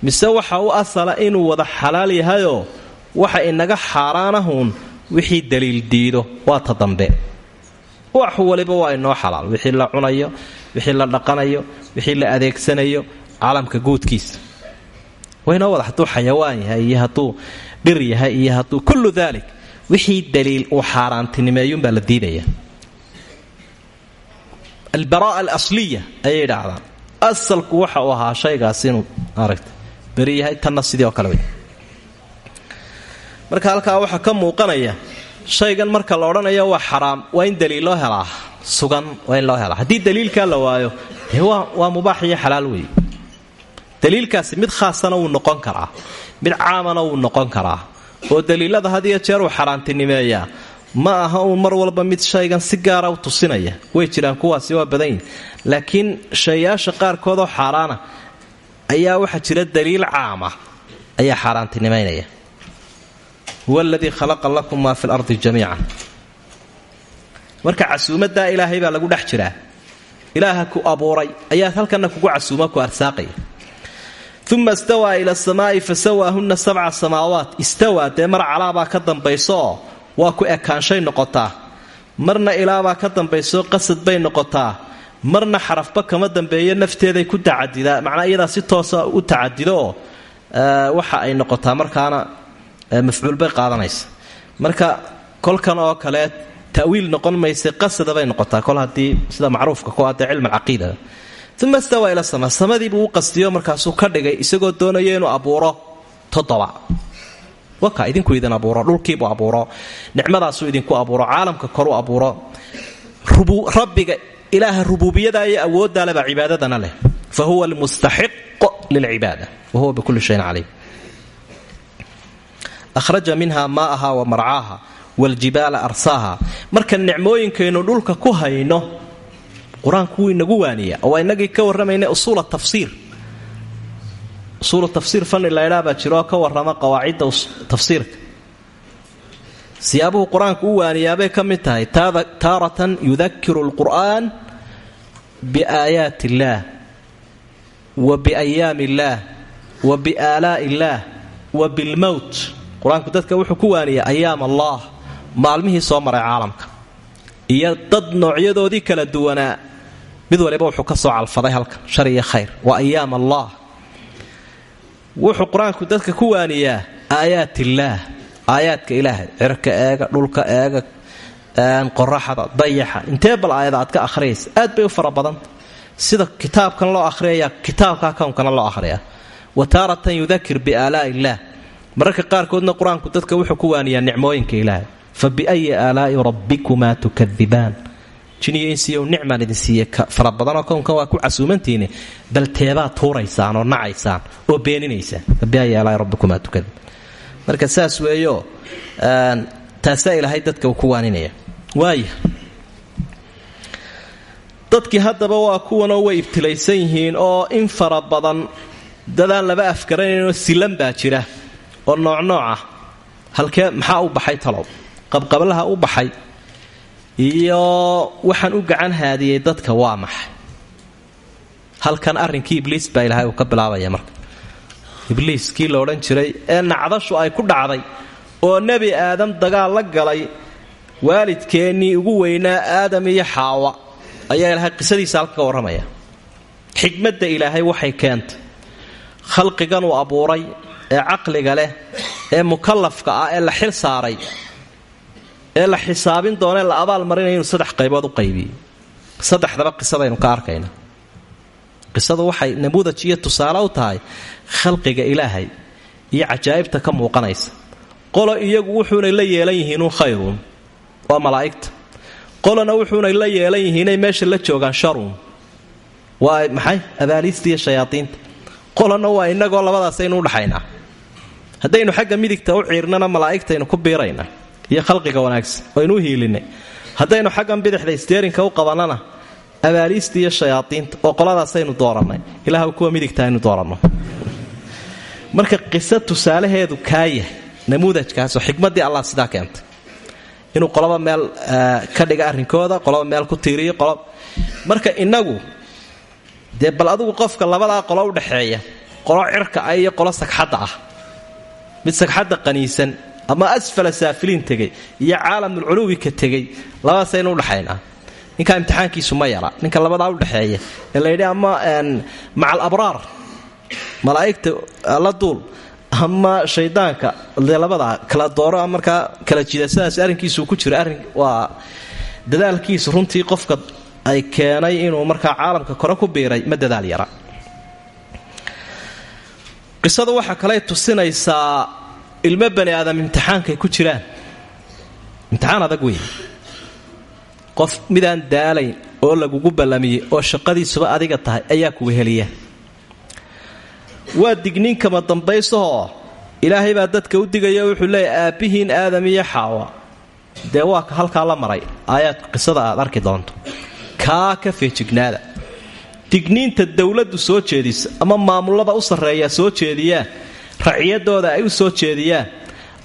mise waxa u asala inuu wada xalaal yahayoo waxa inaga xaaraanahuun wixii daliil diido? Waa ta dambe. Wax waliba waa inoo xalaal. Wixii la cunayo wixii la dhaqanayo wixii la adeegsanayo caalamka guudkiisa. Waynoo wada hadduu xayawaan yahay iyo hadduu dhir yahay iyo hadduu kullu daalik wixii daliil uu xaaraantinimeeyuunbaa la diidaya albaraa alasliya ayay idhaahdaan asalku waxa uu ahaa shaygaas inuu aragta beri yahay tanna sidii oo kale wey marka halkaa waxaa ka muuqanaya shaygan marka la odhanayo waa xaraam waa in daliil loo helaa sugan waa in loo helaa haddii daliilkaa la waayo dee waa mubaax iyo xalaal weeye daliilkaasi mid khaasana wuu noqon karaa mid caamana wuu noqon karaa oo daliilada had jeer uu xaaraantinimeeyaa ma aha uun mar walba mid shaygan si gaara u tusinaya. Way jiraan kuwaasi waa badan yihiin laakiin shayaasha qaarkoodoo xaaraana ayaa waxaa jira daliil caama ayaa xaaraantinimaynaya. Huwa aladii khalaqa lakum maa fi lardi jamiican. Marka casuumadaa ilaahay baa lagu dhex jiraa. Ilaaha ku abuuray ayaa halkana kugu casuuma ku arsaaqaya. Uma istawaa ila samaa'i fasawaahunna sabca samaawaat. Istawaa dee mar calaabaa ka dambaysooo waa ku ekaanshay noqotaa. Marna ilaabaa ka dambayso qasad bay noqotaa. Marna xarafba kama dambeeyo nafteeday ku tacadidaa macnaa iyadaa si toosa u tacadido waxa ay noqotaa. Markaana mafcuul bay qaadanaysa. Marka kolkan oo kale ta'wiil noqon maysa qasada bay noqotaa. Kol haddii sida macruufka ku ah dee cilm alcaqiida uma stawaa ila sama samadiibuu u qastiyo markaasuu ka dhigay isagoo doonaya inuu abuuro toddoba waka idinku idin abuuro dhulkiibuu abuuro nicmadaasuu idinku abuuro caalamka koru abuuro. Rabbiga ilaaha rubuubiyada iyo awoodaalebaa cibaadadana leh. Fa huwa almustaxiq lilcibaada wa huwa bikulli shayin caliim. Ahraja minha maa'aha wa marcaaha waljibaala arsaaha. Marka nicmooyinkaynu dhulka ku hayno qur'aanku inagu waaniya oo inagii ka warramayna usuula tafsiir usuulu tafsiir fanni laydhaa baa jiro oo ka warrama qawaacidda tafsiirka. Siyaabuhu qur'aanku u waaniyaabay ka mid tahay taaratan yudakiru lqur'aan biaayaat illaah wa biayaami illaah wa biaalaa'i illaah wa bilmowt qur'aanku dadka wuxuu ku waaniyaa ayaam allah maalmihii soo maray caalamka iyo dad noocyadoodii kala duwanaa. Mid waliba wuxuu ka soo calfaday halkan shar iyo khayr. Waa ayaam allah wuxuu qur'aanku dadka ku waaniyaa aayaat illaah aayaadka ilaahay cirka eega dhulka eega qoraxda dayaxa. Intee bal aayada aad ka akhriyaysa aad bay u fara badanta sida kitaabkan loo ahriyaya kitaabka kownkana loo ahriyaa wa taaratan yudakir biaalaa'i illaah mararka qaarkoodna qur'aanku dadka wuxuu ku waaniyaa nicmooyinka ilaahay. Fa biayi aalaa'i rabbikumaa tukadibaan jiniyo nicmaan idin siiye fara badanoo kownkan waa ku casuumantiine bal tuuraysaan oo nacaysaan oo beeninaysaan. Aalaa'i rabbikumaa tukadibaan marka saas weeyo taasaa ilaahay dadka ku waaninaya. Waaya dadkii haddaba waa kuwanoo way ibtilaysan yihiin oo in fara badan dadaan laba afgaranaynoo silan baa jira oo noocnooc ah. Halkee maxaa u baxay talow? Qabqablaha u baxay iyo waxaan u gacan haadiyey dadka waa maxay? Halkan arrinkii ibliis baa ilaahay uu ka bilaabaya marka. Ibliis kii la odhan jiray ee nacdashu ay ku dhacday oo nebi aadam dagaal la galay waalidkeennii ugu weynaa aadam iyo xaawa ayaa ilaahay qisadiisa halka ka warramaya xikmadda ilaahay waxay keentay. Khalqigan uu abuuray ee caqliga leh ee mukallafka ah ee la xil saaray ee la xisaabin doonee la abaal marinaya inuu saddex qaybood u qaybiyey saddexdaba qisadaynu ka arkayna. Qisadu waxay namuudaj iyo tusaale u tahay khalqiga ilaahay iyo cajaa'ibta ka muuqanaysa. Qolo iyagu wuxuunay la yeelan yihiinun khayruun waa malaa'igta. Qolona wuxuunay la yeelan yihiinay meesha la joogaan sharuun waa maxay? Abaaliista iyo shayaadiinta. Qolona waa inagoo labadaasaynu udhaxaynaa haddaynu xagga midigta u ciirnana malaa'igtaynu ku biiraynaa iyo khalqiga wanaagsan waynu u hiilinay haddaynu xaggan bidixda isteerinka u qabannana abaaliista iyo shayaadiinta oo qoladaasaynu doorannay ilaah kuwa midigta aynu dooranno. Marka qiso tusaalaheedu kaa yahay namuudajkaasoo xikmaddii allah sidaa keentay. Inuu qoloba meel ka dhiga arrinkooda qoloba meel ku tiiriyo qolo marka innagu dee bal adigu qofka labadaa qolo u dhaxeeya qolo cirka ah iyo qolo sagxadda ah. Mid sagxadda qaniisan ama asfala saafiliin tegay iyo caalamulculuwi ka tegay labadaasaynu udhaxaynaa ninkaa imtixaankiisu ma yara ninka labadaa udhaxeeya ee layidhi ama macal abraar malaa'igta la duul ama shaydaanka dee kala dooro markaa kala jida sidaas arrinkiisu ku jira arrin waa dadaalkiisu runtii qofka ay keenay inuu markaa caalamka kore ku biiray ma dadaal yara. Qisadu waxaa kaley tusinaysaa ilmo bani aadam imtixaankay ku jiraan. Imtixaan adag weyn. Qof midaan daalayn oo lagugu ballamiyey oo shaqadiisuba adiga tahay ayaa kuga heliya. Waa digniinkama dambaysahoo ilaahay baa dadka u digaya wuxuu leeyahy aabbihiin aadam iyo xaawa. Dee waa ka halkaa la maray? Aayaadku qisada aad arki doonto. Kaa ka feejignaada. Digniinta dowladdu soo jeedisa ama maamullada u sarreeya soo jeediyaan raciyadooda ay u soo jeediyaan.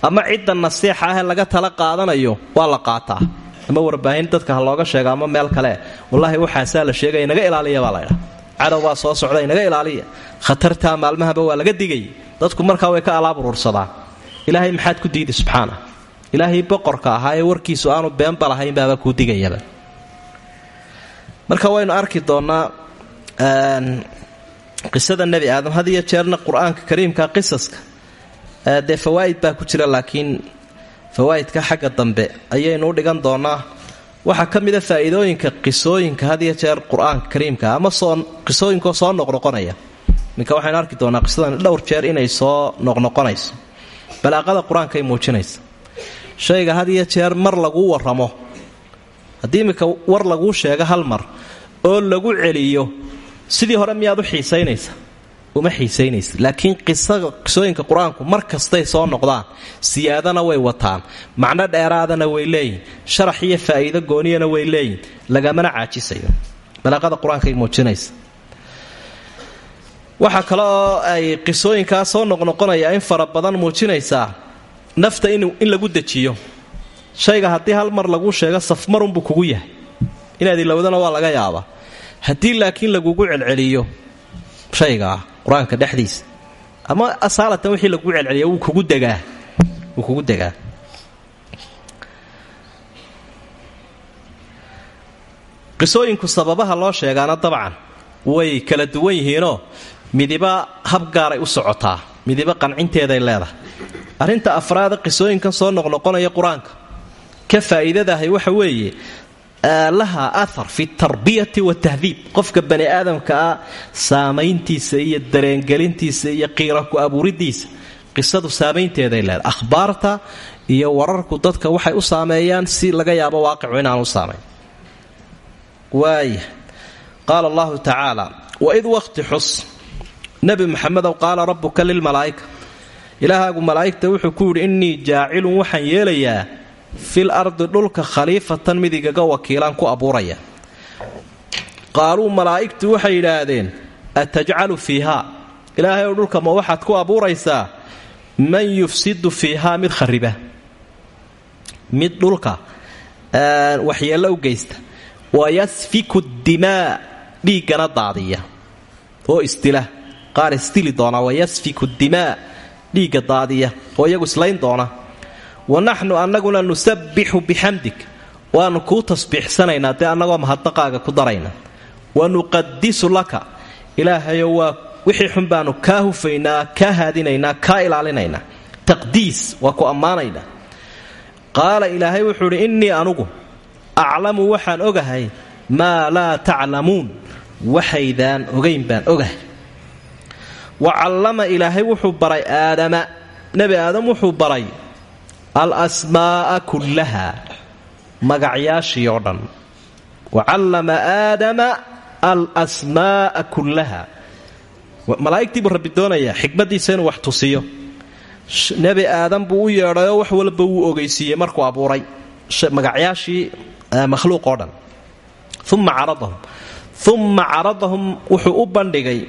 Ama cidda nasiixa ahee laga tala qaadanayo waa la qaataa. Ama warbaahin dadka looga sheega ama meel kale. Wallaahi waxaasaa la sheegaya inaga ilaaliya baa laydhaa cadow baa soo socda inaga ilaaliya. Khatartaa maalmahaba waa laga digay. Dadku markaa way ka alaab urursadaan ilaahay maxaad ku diidi subxaana ilaahay boqorka ahaa ee aanu beenba lahayn baaba kuu digayaba. Marka waynu arki doonnaa qisada nebi aadam had jeerna qur'aanka kariimka qisaska dee fawaa'id baa ku jira laakiin fawaa'idka xagga dambe ayaynu u dhigan doonnaa waxaa ka mida faa'iidooyinka qisooyinka had jeer qur'aanka kariimka ama soo qisooyinkoo soo noqnoqonaya. Minka waxaynu arki doonaa qisadan dhowr jeer inay soo noqnoqonayso. Balaaqada qur'aankay muujinaysa shayga had jeer mar laguu warramo haddii iminka war laguu sheego hal mar oo lagu celiyo sidii hore miyaad u xiisaynaysa uma xiisaynaysa laakiin qisooyinka qur'aanku mar kastay soo noqdaan siyaadana way wataan macno dheeraadana way leeyihiin sharax iyo faa'iido gooniyana way leeyihiin lagamana caajisayo. Balaaqada qur'aankay muujinaysa. Waxaa kale oo ay qisooyinkaa soo noqnoqonaya in fara badan muujinaysaa nafta in lagu dejiyo. Shayga haddii hal mar laguu sheego safmarunbuu kugu yahay. Inaad ilowdana waa laga yaabaa haddii laakiin lagugu celceliyo shaygaa qur'aanka dhexdiisa ama asaalatan wixii lagugu celceliya wuu kugu degaa. Wuu kugu degaa. Qisooyinku sababaha loo sheegaana dabcan way kala duwan yihiinoo midiba hab gaaray u socotaa midiba qancinteeday leedahay. Arrinta afraada qisooyinkan soo noqnoqonaya qur'aanka. Ka faa'iidadahay waxa weeye laha ahar fi tarbiyati watahdiib qofka bani aadamka ah saamayntiisa iyo dareengelintiisa iyo qiira ku abuuridiisa qisadu saamaynteeday leedahay ahbaarta iyo wararku dadka waxay u saameeyaan si laga yaabo waaqicu inaan u saamayn. Waaya qaala allahu tacaala waid waqti xus. Nebi muxamedow qaala rabbuka lilmalaa'ika ilaahaagu malaa'igta wuxuu ku yidhi innii jaacilun waxaan yeelayaa fil ardi dhulka khaliifatan mid igaga wakiilaan ku abuuraya. Qaaluu malaa'igtu waxay yidhaahdeen atajcalu fiihaa ilaahay ow dhulka ma waxaad ku abuuraysaa? Man yufsidu fiihaa mid khariba. Mid dhulka waxyeello u geysta. Wayasfiku dimaa dhiiggana daadiya. Oo isdila qaar isdili doona. Wayasfiku dimaa dhiigga daadiya. Oo iyagu islayn doona wa naxnu annaguna nusabbixu bixamdig waannu kuu tasbiixsanaynaa dee annagoo mahadnaqaaga ku darayna wa nuqadisu laka ilaahayo waa wixii xun baannu kaa hufaynaa kaa haadinaynaa kaa ilaalinaynaa taqdiis ku ammaanaynaa qaala ilaahay wuxuu idhi innii anugu aclamu waxaan ogahay maa laa taclamuun waxaydaan ogayn baan ogahay wa callama ilaahay wuxuu baray aadama nebi aadam wuxuu baray al asmaa'a kullaha magacyaashii oo dhan. Wa callama aadama al asmaa'a kullaha malaa'igtii buu rabbi doonayaa xikmaddiisa inuu wax tusiyo. Nebi aadam buu u yeedhayoo wax walba wuu ogeysiiyey markuu abuuray. Magacyaashii makhluuq oo dhan. Uma caradahum. Uma caradahum wuxuu u bandhigay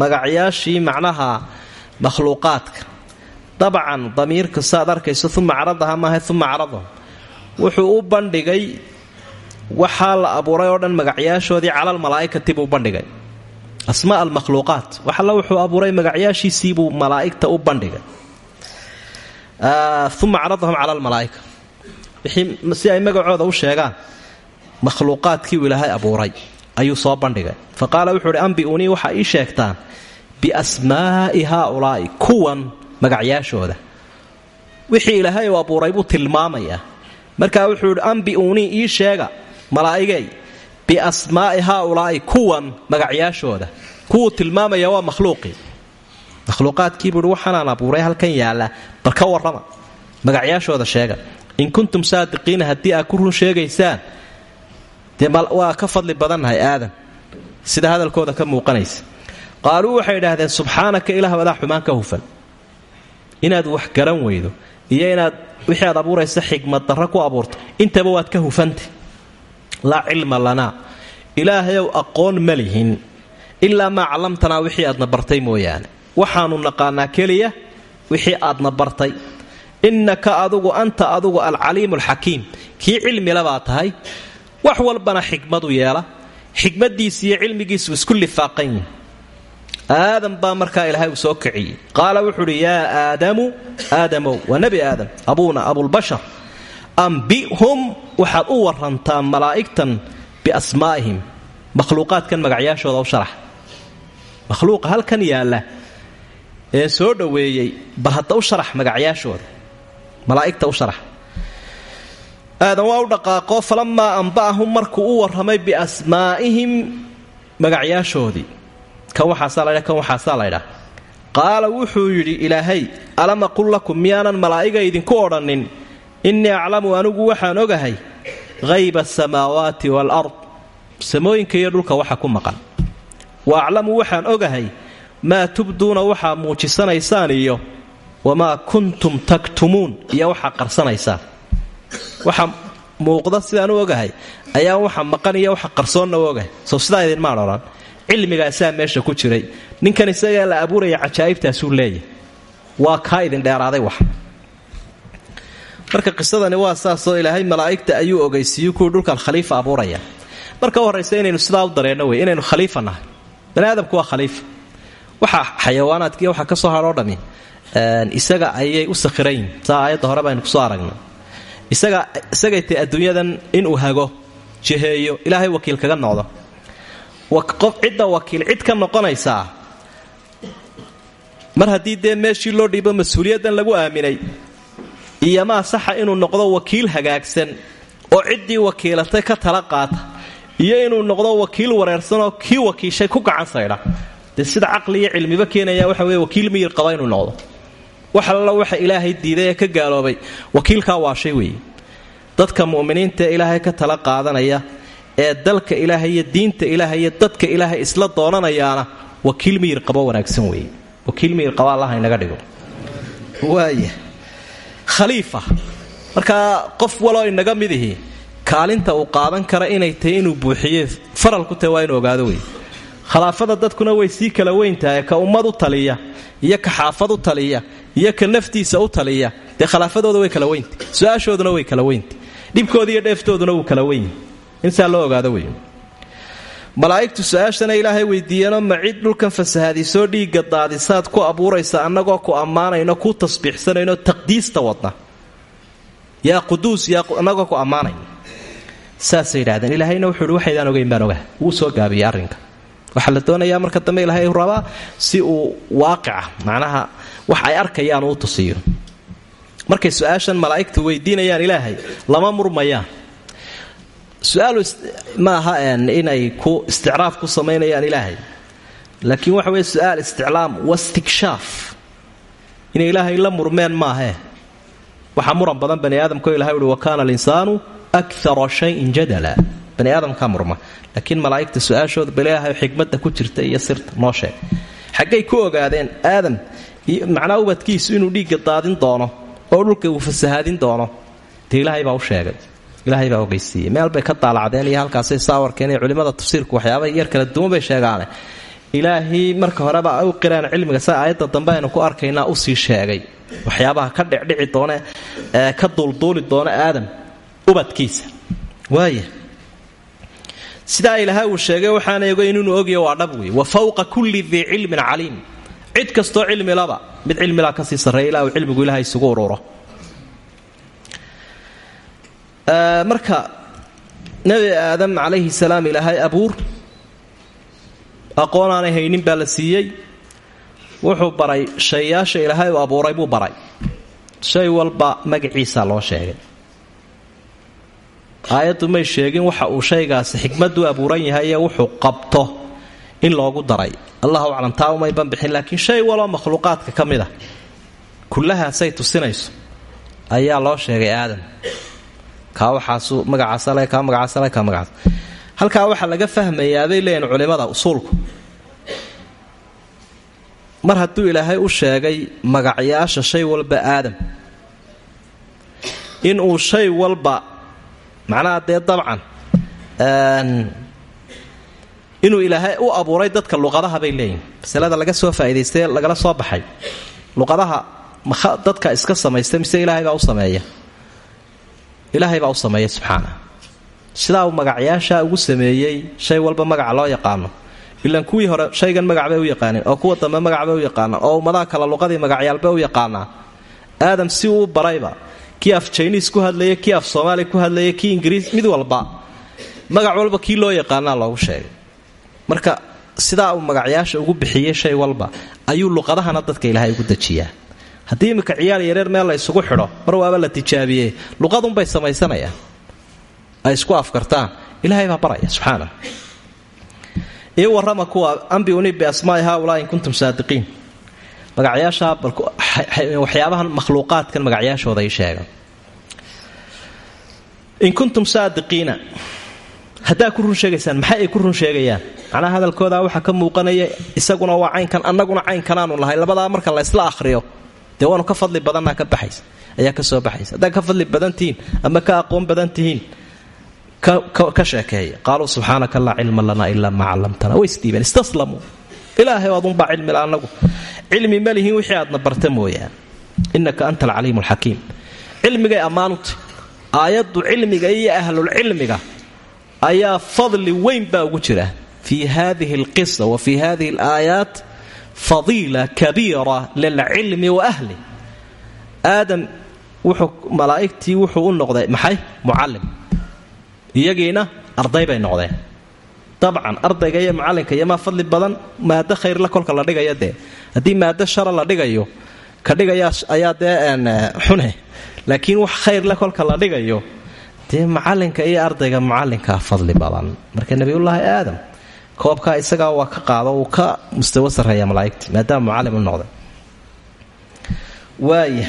magacyaashii macnaha makhluuqaadka dabcan damiirka saaad arkayso uma caradaha maaha uma caradahum wuxuu u bandhigay waxaa la abuuray oo dhan magacyaashoodii calal malaa'ikati buu bandhigay. Asmaa almakhluuqaat. Waxalla wuxuu abuuray magacyaashiisiibuu malaa'igta u bandhigay. Uma caradahum cala almalaa'ika si ay magacooda u sheegaan makhluuqaadkii uu ilaahay abuuray ayuu soo bandhigay. Fa qaala wuxuu uhi ambi'unii waxaa ii sheegtaan biasmaa'i haaulaa'i kuwan magacyaashooda wixii ilaahay uu abuuray buu tilmaamayaa markaa wuxuu idhi ambi'unii ii sheega malaa'igay biasmaa'i haaulaa'i kuwan magacyaashooda kuwuu tilmaamaya waa makhluuqii. Makhluuqaadkii buuhi waxaanaan abuuray halkan yaalla bal ka warrama magacyaashooda sheega. In kuntum saadiqiina haddii aad ku run sheegaysaan dee waa ka fadli badannahay aadan sida hadalkooda ka muuqanaysa. Qaaluu waxay idhaahdeen subxaanaka ilaah adaa xumaan hufan inaad wax garan weydo iyo inaad wixii aad abuuraysa xigmad darra ku abuurto intaba waad ka hufanta laa cilma lanaa ilaahayow aqoon ma lihin. Ilaa maa callamtanaa wixii aadna bartay mooyaane. Waxaannu naqaanaa keliya wixii aadna bartay. Innaka adugu anta adugu alcaliimu alxakiim kii cilmila baa tahay wax walbana xikmadu yeela. Xikmadiisi iyo cilmigiisu isku lifaaqan yihiin aadam baa markaa ilaahay soo kiciyey. Qaala wuxuu uhi yaa aadamu aadamow waa nebi aadam abuuna abulbashar ambihum waxaad u warantaa malaa'igtan biasmaa'ihim makhluuqaadkan magacyaashooda u sharax. Makhluuqa halkan yaalla ee soo dhoweeyey bal u sharax magacyaashooda malaa'igta u sharax. Aadan waa u dhaqaaqo falamaa amba'ahum markuu u warramay biasmaa'ihim magacyaashoodii kan waxaasaa laydha kan waxaasaa laydhaa qaala wuxuu yidhi ilaahay alam aqul lakum miyaanan malaa'iga idinku odhannin. Innii aclamu anigu waxaan ogahay hayba asamaawaati waalard samooyinka iyo dhulka waxa ku maqan. Wa aclamu waxaan ogahay maa tubduuna waxaa muujisanaysaan iyo wamaa kuntum taktumuun. Iyo waxaa qarsanaysaan waxa muuqda sidaan u ogahay ayaa waxa maqan iyo waxa qarsoonna u ogahay. Soo sidaa idinmaan odhan cilmigaasaa meesha ku jiray. Ninkan isagaa la abuuraya cajaa'ibtaasuu leeyahy waa kaa dheeraaday wax. Marka qisadani waa saasoo ilaahay malaa'igta ayuu ogeysiiyu kuwii dhulkan khaliifa abuuraya. Marka u inaynu sidaa u dareenno wey inaynu khaliifa nahay. Bani waa khaliifa waxa xayawaanaadkiiy waxa ka soo hadhoo dhami isaga ayay u sakhirayin saa aayadda hore baynu ku soo aragnay. Isagay tahy adduunyadan inuu hago jiheeyo ilaahay wakiil kaga noqdo cidda wakiil cid ka noqonaysaa mar haddii dee meeshii loo dhiibo mas'uuliyaddan lagu aaminay iyomaa saxa inuu noqdo wakiil hagaagsan oo ciddii wakiilatay ka tala qaata iyo inuu noqdo wakiil wareersanoo kii wakiishay ku gacan saydha dee sida caqli iyo cilmiba keenaya waxa weye wakiil miyir qaba inuu noqdo. Wax alla waxa ilaahay diiday ee ka gaaloobay wakiilkaa waashay weeye. Dadka mu'miniinta ee ilaahay ka tala qaadanaya ee dalka ilaahay iyo diinta ilaahay iyo dadka ilaahay isla doonanayaana wakiil miyir qabo wanaagsan weeye. Wakiil miyir qaba allaha inaga dhigo. Waaya khaliifa markaa qof waloo inaga midihi kaalinta uu qaadan kara inay tahay inuu buuxiye faral ku tahay waa inuu ogaado wey khilaafada dadkuna way sii kala weyntahay ka ummad u taliya iyo ka xaafad u taliya iyo ka naftiisa u taliya. Dee khilaafadooda way kala weynta su'aashooduna way kala weynta dhibkooda dheeftooduna wuu kala weyn insaa loo ogaado wey malaa'igtu su'aashana ilaahay weydiiyeenoo ma cid dhulkan fasahaadisoo dhiigga daadisaad ku abuuraysa annagoo ku ammaanayno ku tasbiixsanayno taqdiista wadna. Yaa quduus yaa annagoo ku ammaanayna saasay ilaahayna wuxuu ihi waxaydaan ogayn baan ogaha wuu soo gaabiyey arrinka. Waxaa la doonayaa marka dambe ilaahay rabaa si uu waaqica macnaha wax ay arkayaan uu tusiyo. Markay su'aashan weydiinayaan ilaahay lama murmayaan su'aalu aha inay ku isticraaf ku samaynayaan ilaahay. Laakiin waxa weye su'aal isticlaam wastikshaaf inay ilaahay la murmeen maahee waxaa muran badan bani aadamko ilahay uhi wa kaana alinsaanu shayin jadala. Bani aadamkaa murma. Laakiin malaa'igta su'aashooda xikmadda ku jirta iyo sirta noo sheeg. Ku ogaadeen aadam macnaa ubadkiisu inuu dhiigga daadin doono oo dhulka uu fasahaadin doono. Dee ilaahay baa u sheegay ilaahay baa ogeysiiyey meel bay ka daalacdeen iyo halkaasay saawarkeen iyo culimmada tafsiirku waxyaaba yar kala duwan bay sheegaane ilaahay marka horeba u qiraan cilmiga. Sa aayadda dambe aynu ku arkaynaa u sii sheegay. Waxyaabaha ka dhecdhici doone ee ka duulduuli doona aadam ubadkiisa. Waaya sidaa ilahay uu sheegay waxaanay ogeyn inuu ogya waa dhab wey wa fawqa kulli dii cilmin caliim. Cid kastoo cilmilaba mid cilmilaa ka sii sarreeya ilaa uu cilmigu ilahay isugu ururo marka nebi aadam calayhi salaam ilaahay abuur aqoon aanay haynin baa la siiyey wuxuu baray shayaasha ilaahay uu abuuray buu baray. Shay walba magaciisa loo sheegay. Aayaddu may sheegin waxa uu shaygaasi xikmaddu abuuran yahay ee wuxuu qabto in loogu daray. Allahu aclam taa umay banbixin laakiin shay waloo makhluuqaadka ka mid a kullahaasay tusinayso ayaa loo sheegay aadam kaa waxaasu magacaasale kaa magacaasale kaa magacaas halkaa waxaa laga fahmayaa bay leeyihiin culimmada mar hadduu ilaahay u sheegay magacyaasha shay walba aadam. Inuu shay walba macnaha dee dabcan inuu ilaahay u abuuray dadka luqadaha bay leeyihiin masalada laga soo faa'idaystay lagala soo baxay. Luqadaha dadka iska samaysta mise ilaahay baa u sameeya ilaahay baa u sameeya subxaana. Sidaa uu magacyaasha ugu sameeyey shay walba magaca loo yaqaano. Ilaan kuwii hore shaygan magac bay u yaqaaneen oo kuwa dambe magac bay u oo ummadaha kale luqadii magacyaalbay u yaqaanaa. Aadam si uu barayba kii af ku hadlaya kii af ku hadlaya kii ingiriis mid walba magac walba kii loo yaqaanaa loogu sheegay. Marka sidaa uu magacyaasha ugu bixiyey shay walba ayuu luqadahana dadka ilaahay ugu dejiyaa haddii imika ciyaal yareer meel la isugu xidho mar waaba la tijaabiyey. Luqadunbay samaysanayaan. Ay isku afkartaan. Ilaahay baa baraya subxaana ii warrama kuwa ambiuni biasmaai haaulaa in kuntum saadiqiin. Magacyaashaa waxyaabahan makhluuqaadkan magacyaashooda ay sheegan. In kuntum saadiqiina haddaa ku run sheegaysaan maxay ay ku run sheegayaan? Macnaha hadalkoodaa waxaa ka muuqanaya isaguna waa caynkan annaguna caynkanaanu lahay. Labadaa marka la ysla ahriyo dee waanu ka fadli badannaa ka baxaysa ayaa ka soo baxaysa haddaa ka fadli badan tihiin ama ka aqoon badan tihiin ka sheekeeya qaaluu subxaanaka laa cilma lanaa ilaa maa callamtana way isdhiibeen istaslamuu ilaahay adunbaa cilmila annagu cilmi ma lihiin wixii aadna barta mooyaan innaka anta alcaliimu alxakiim cilmigay ammaanutay aayaddu cilmiga iyo ahlulcilmiga ayaa fadli weyn baa ugu jira. Fii hadihi alqisa wa fii hadihi alaayaat fadiila kabiira lilcilmi wa ahli. Aadam malaa'igtii wuxuu u noqday maxay? Mucallim. Iyagiina arday bay noqdeen. Dabcan ardayga iyo mucallinka iyomaa fadli badan maado khayrla kolka la dhigayo dee. Haddii maado shara la dhigayo ka dhigaya ayaa dee xune. Laakiin wax khayrle kolka la dhigayo dee macalinka iyo ardayga mucalinkaa fadli badan. Marka nebiyullaahi aadam koobkaa isagaa waa ka qaado uu ka mustawo sarreeya malaaigtii maadaama mucalim u noqday. Waaya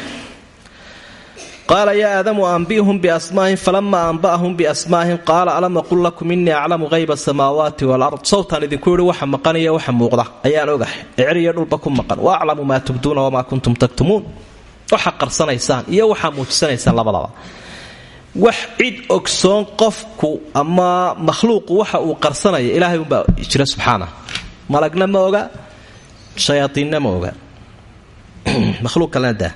qaala yaa aadamu ambihum biasmaahim falamaa anba'ahum biasmaahim qaala alam aqul lakum innii aclamu hayba asamaawaati walard sawtaan idinku yidhi waxa maqaniyo waxa muuqda ayaan ogahay. Eceriyo dhulba ku maqan. Wa aclamu maa tubduuna wamaa kuntum taktumuun. Waxa qarsanaysaan iyo waxaa muujisanaysaan labadaba wax cid ogsoon qofku ama makhluuqu waxa uu qarsanaya ilaahay umbaa jira subxaana malagna ma oga shayaaiinna ma oga. (clears throat) Makhluuq kalena daa.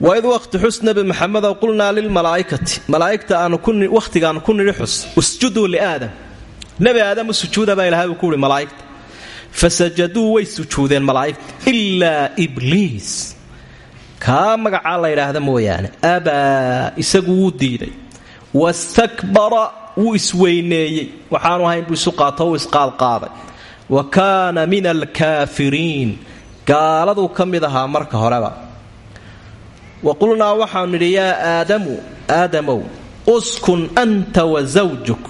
Waid waqti xus nebi maxamedow qulnaa lilmalaa'ikati malaa'igta aanu wakhtigaanu ku nidhi xus usjuduu liaadam nebi aadam u sujuuda baa ilahay uu ku uhi malaa'igta fasajaduu way sujuudeen malaa'igta ilaa ibliis kaa magacaa la yidhaahda mooyaane abaa isagu wuu diiday. Wastakbara wuu isweyneeyey. Waxaanu ahayn buu isu qaato wuu isqaadqaaday wa kaana min alkaafiriin gaaladuu ka mid ahaa marka horeba. Wa qulnaa waxaanu nidhi yaa aadamu aadamow uskun anta wa sawjuk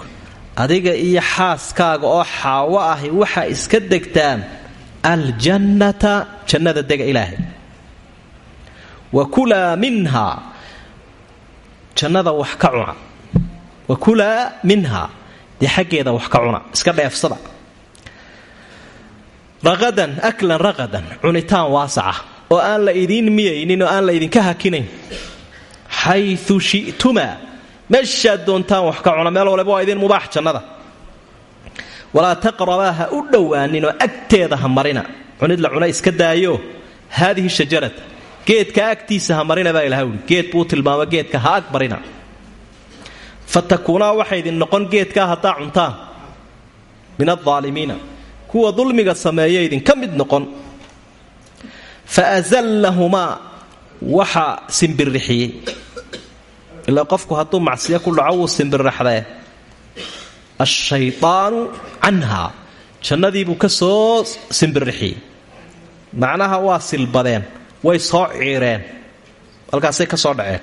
adiga iyo xaaskaaga oo xaawo ahi waxaa iska degtaan aljannata jannada dega ilaahay wa kulaa minhaa jannada wax ka cuna. Wa kulaa minhaa dee xaggeeda wax ka cuna. Iska dheefsada. Raqadan aklan raqadan cunitaan waasaca. Oo aan la idiin miyaynin oo aan la idinka hakinayn. Xayu shitumaa meeshaad doontaan wax ka cuna. Meel waliba waa idin mubaax jannada. Walaa taqrabaa ha u dhowaaninoo agteeda ha marina. Cunid la cuna iska daayo. Haadihi shajarata geedka agtiisa ha marina baa ilaha ui geed buu tilmaamo geedka ha marina. Fa takuunaa waxay idin noqon geedkaa haddaa cuntaan. Min aldaalimiina kuwa dulmiga sameeya idinka mid noqon. Fa azallahumaa waxaa simbirixiyey ilaa qofku hadduu macsiyo ku dhaco wuu simbirraxdee ashaydaanu canhaa jannadiibuu ka soo simbirrixiyey. Macnaha waa silbadeen way soo ciireen. Halkaasay ka soo dhaceen.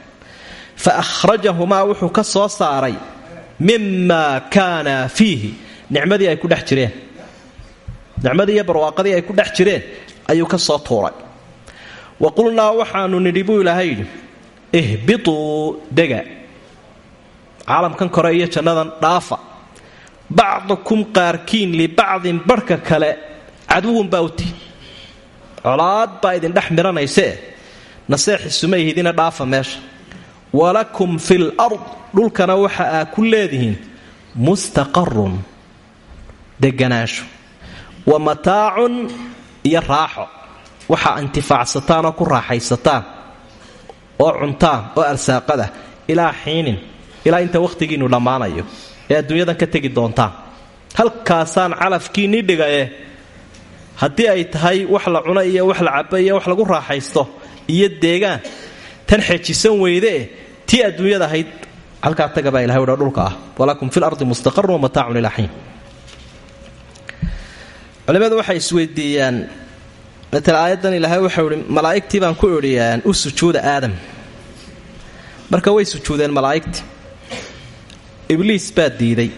Fa ahrajahumaa wuxuu ka soo saaray mimaa kaana fiihi. Nicmadii ay ku dhex jireen. Nicmadii iyo barwaaqadii ay ku dhex jireen ayuu ka soo tuuray. Wa qulnaa waxaanu nidhi buu ilaahay yidhi ihbituu dega. Caalamkan kore iyo jannadan dhaafa. Bacdukum qaarkiin libacdin barhka kale caduwun baa uti colaad baa idin dhex midhanaysee naseexisuma ihidina dhaafa meesha. Walakum fil ard dhulkana waxa aa ku leedihiin mustaqarun deganaasho wa mataacun iyo raaxo. Waxaa intifaacsataan oo ku raaxaysataan oo cuntaan oo arsaaqada ilaa xiinin ilaa inta wakhtigiinnu dhammaanayo ee adduunyadan ka tegi doontaan. Halkaasaan calafkiinii dhigaye haddii ay tahay wax la cuno iyo wax la cabo iyo wax lagu raaxaysto iyo deegaan tan xejisan weydeeh tii adduunyada ahayd halkaa taga ilahay wha dhulka ah. Walakum fi lardi mustaqarun wamataacun ilaa xiin culimmadu waxay isweydiiyaan matal aayaddan ilaahay waxau ihi malaa'igtii baan ku idhiyaan u sujuuda aadam. Marka way sujuudeen malaa'igtii. Ibliis baa diiday.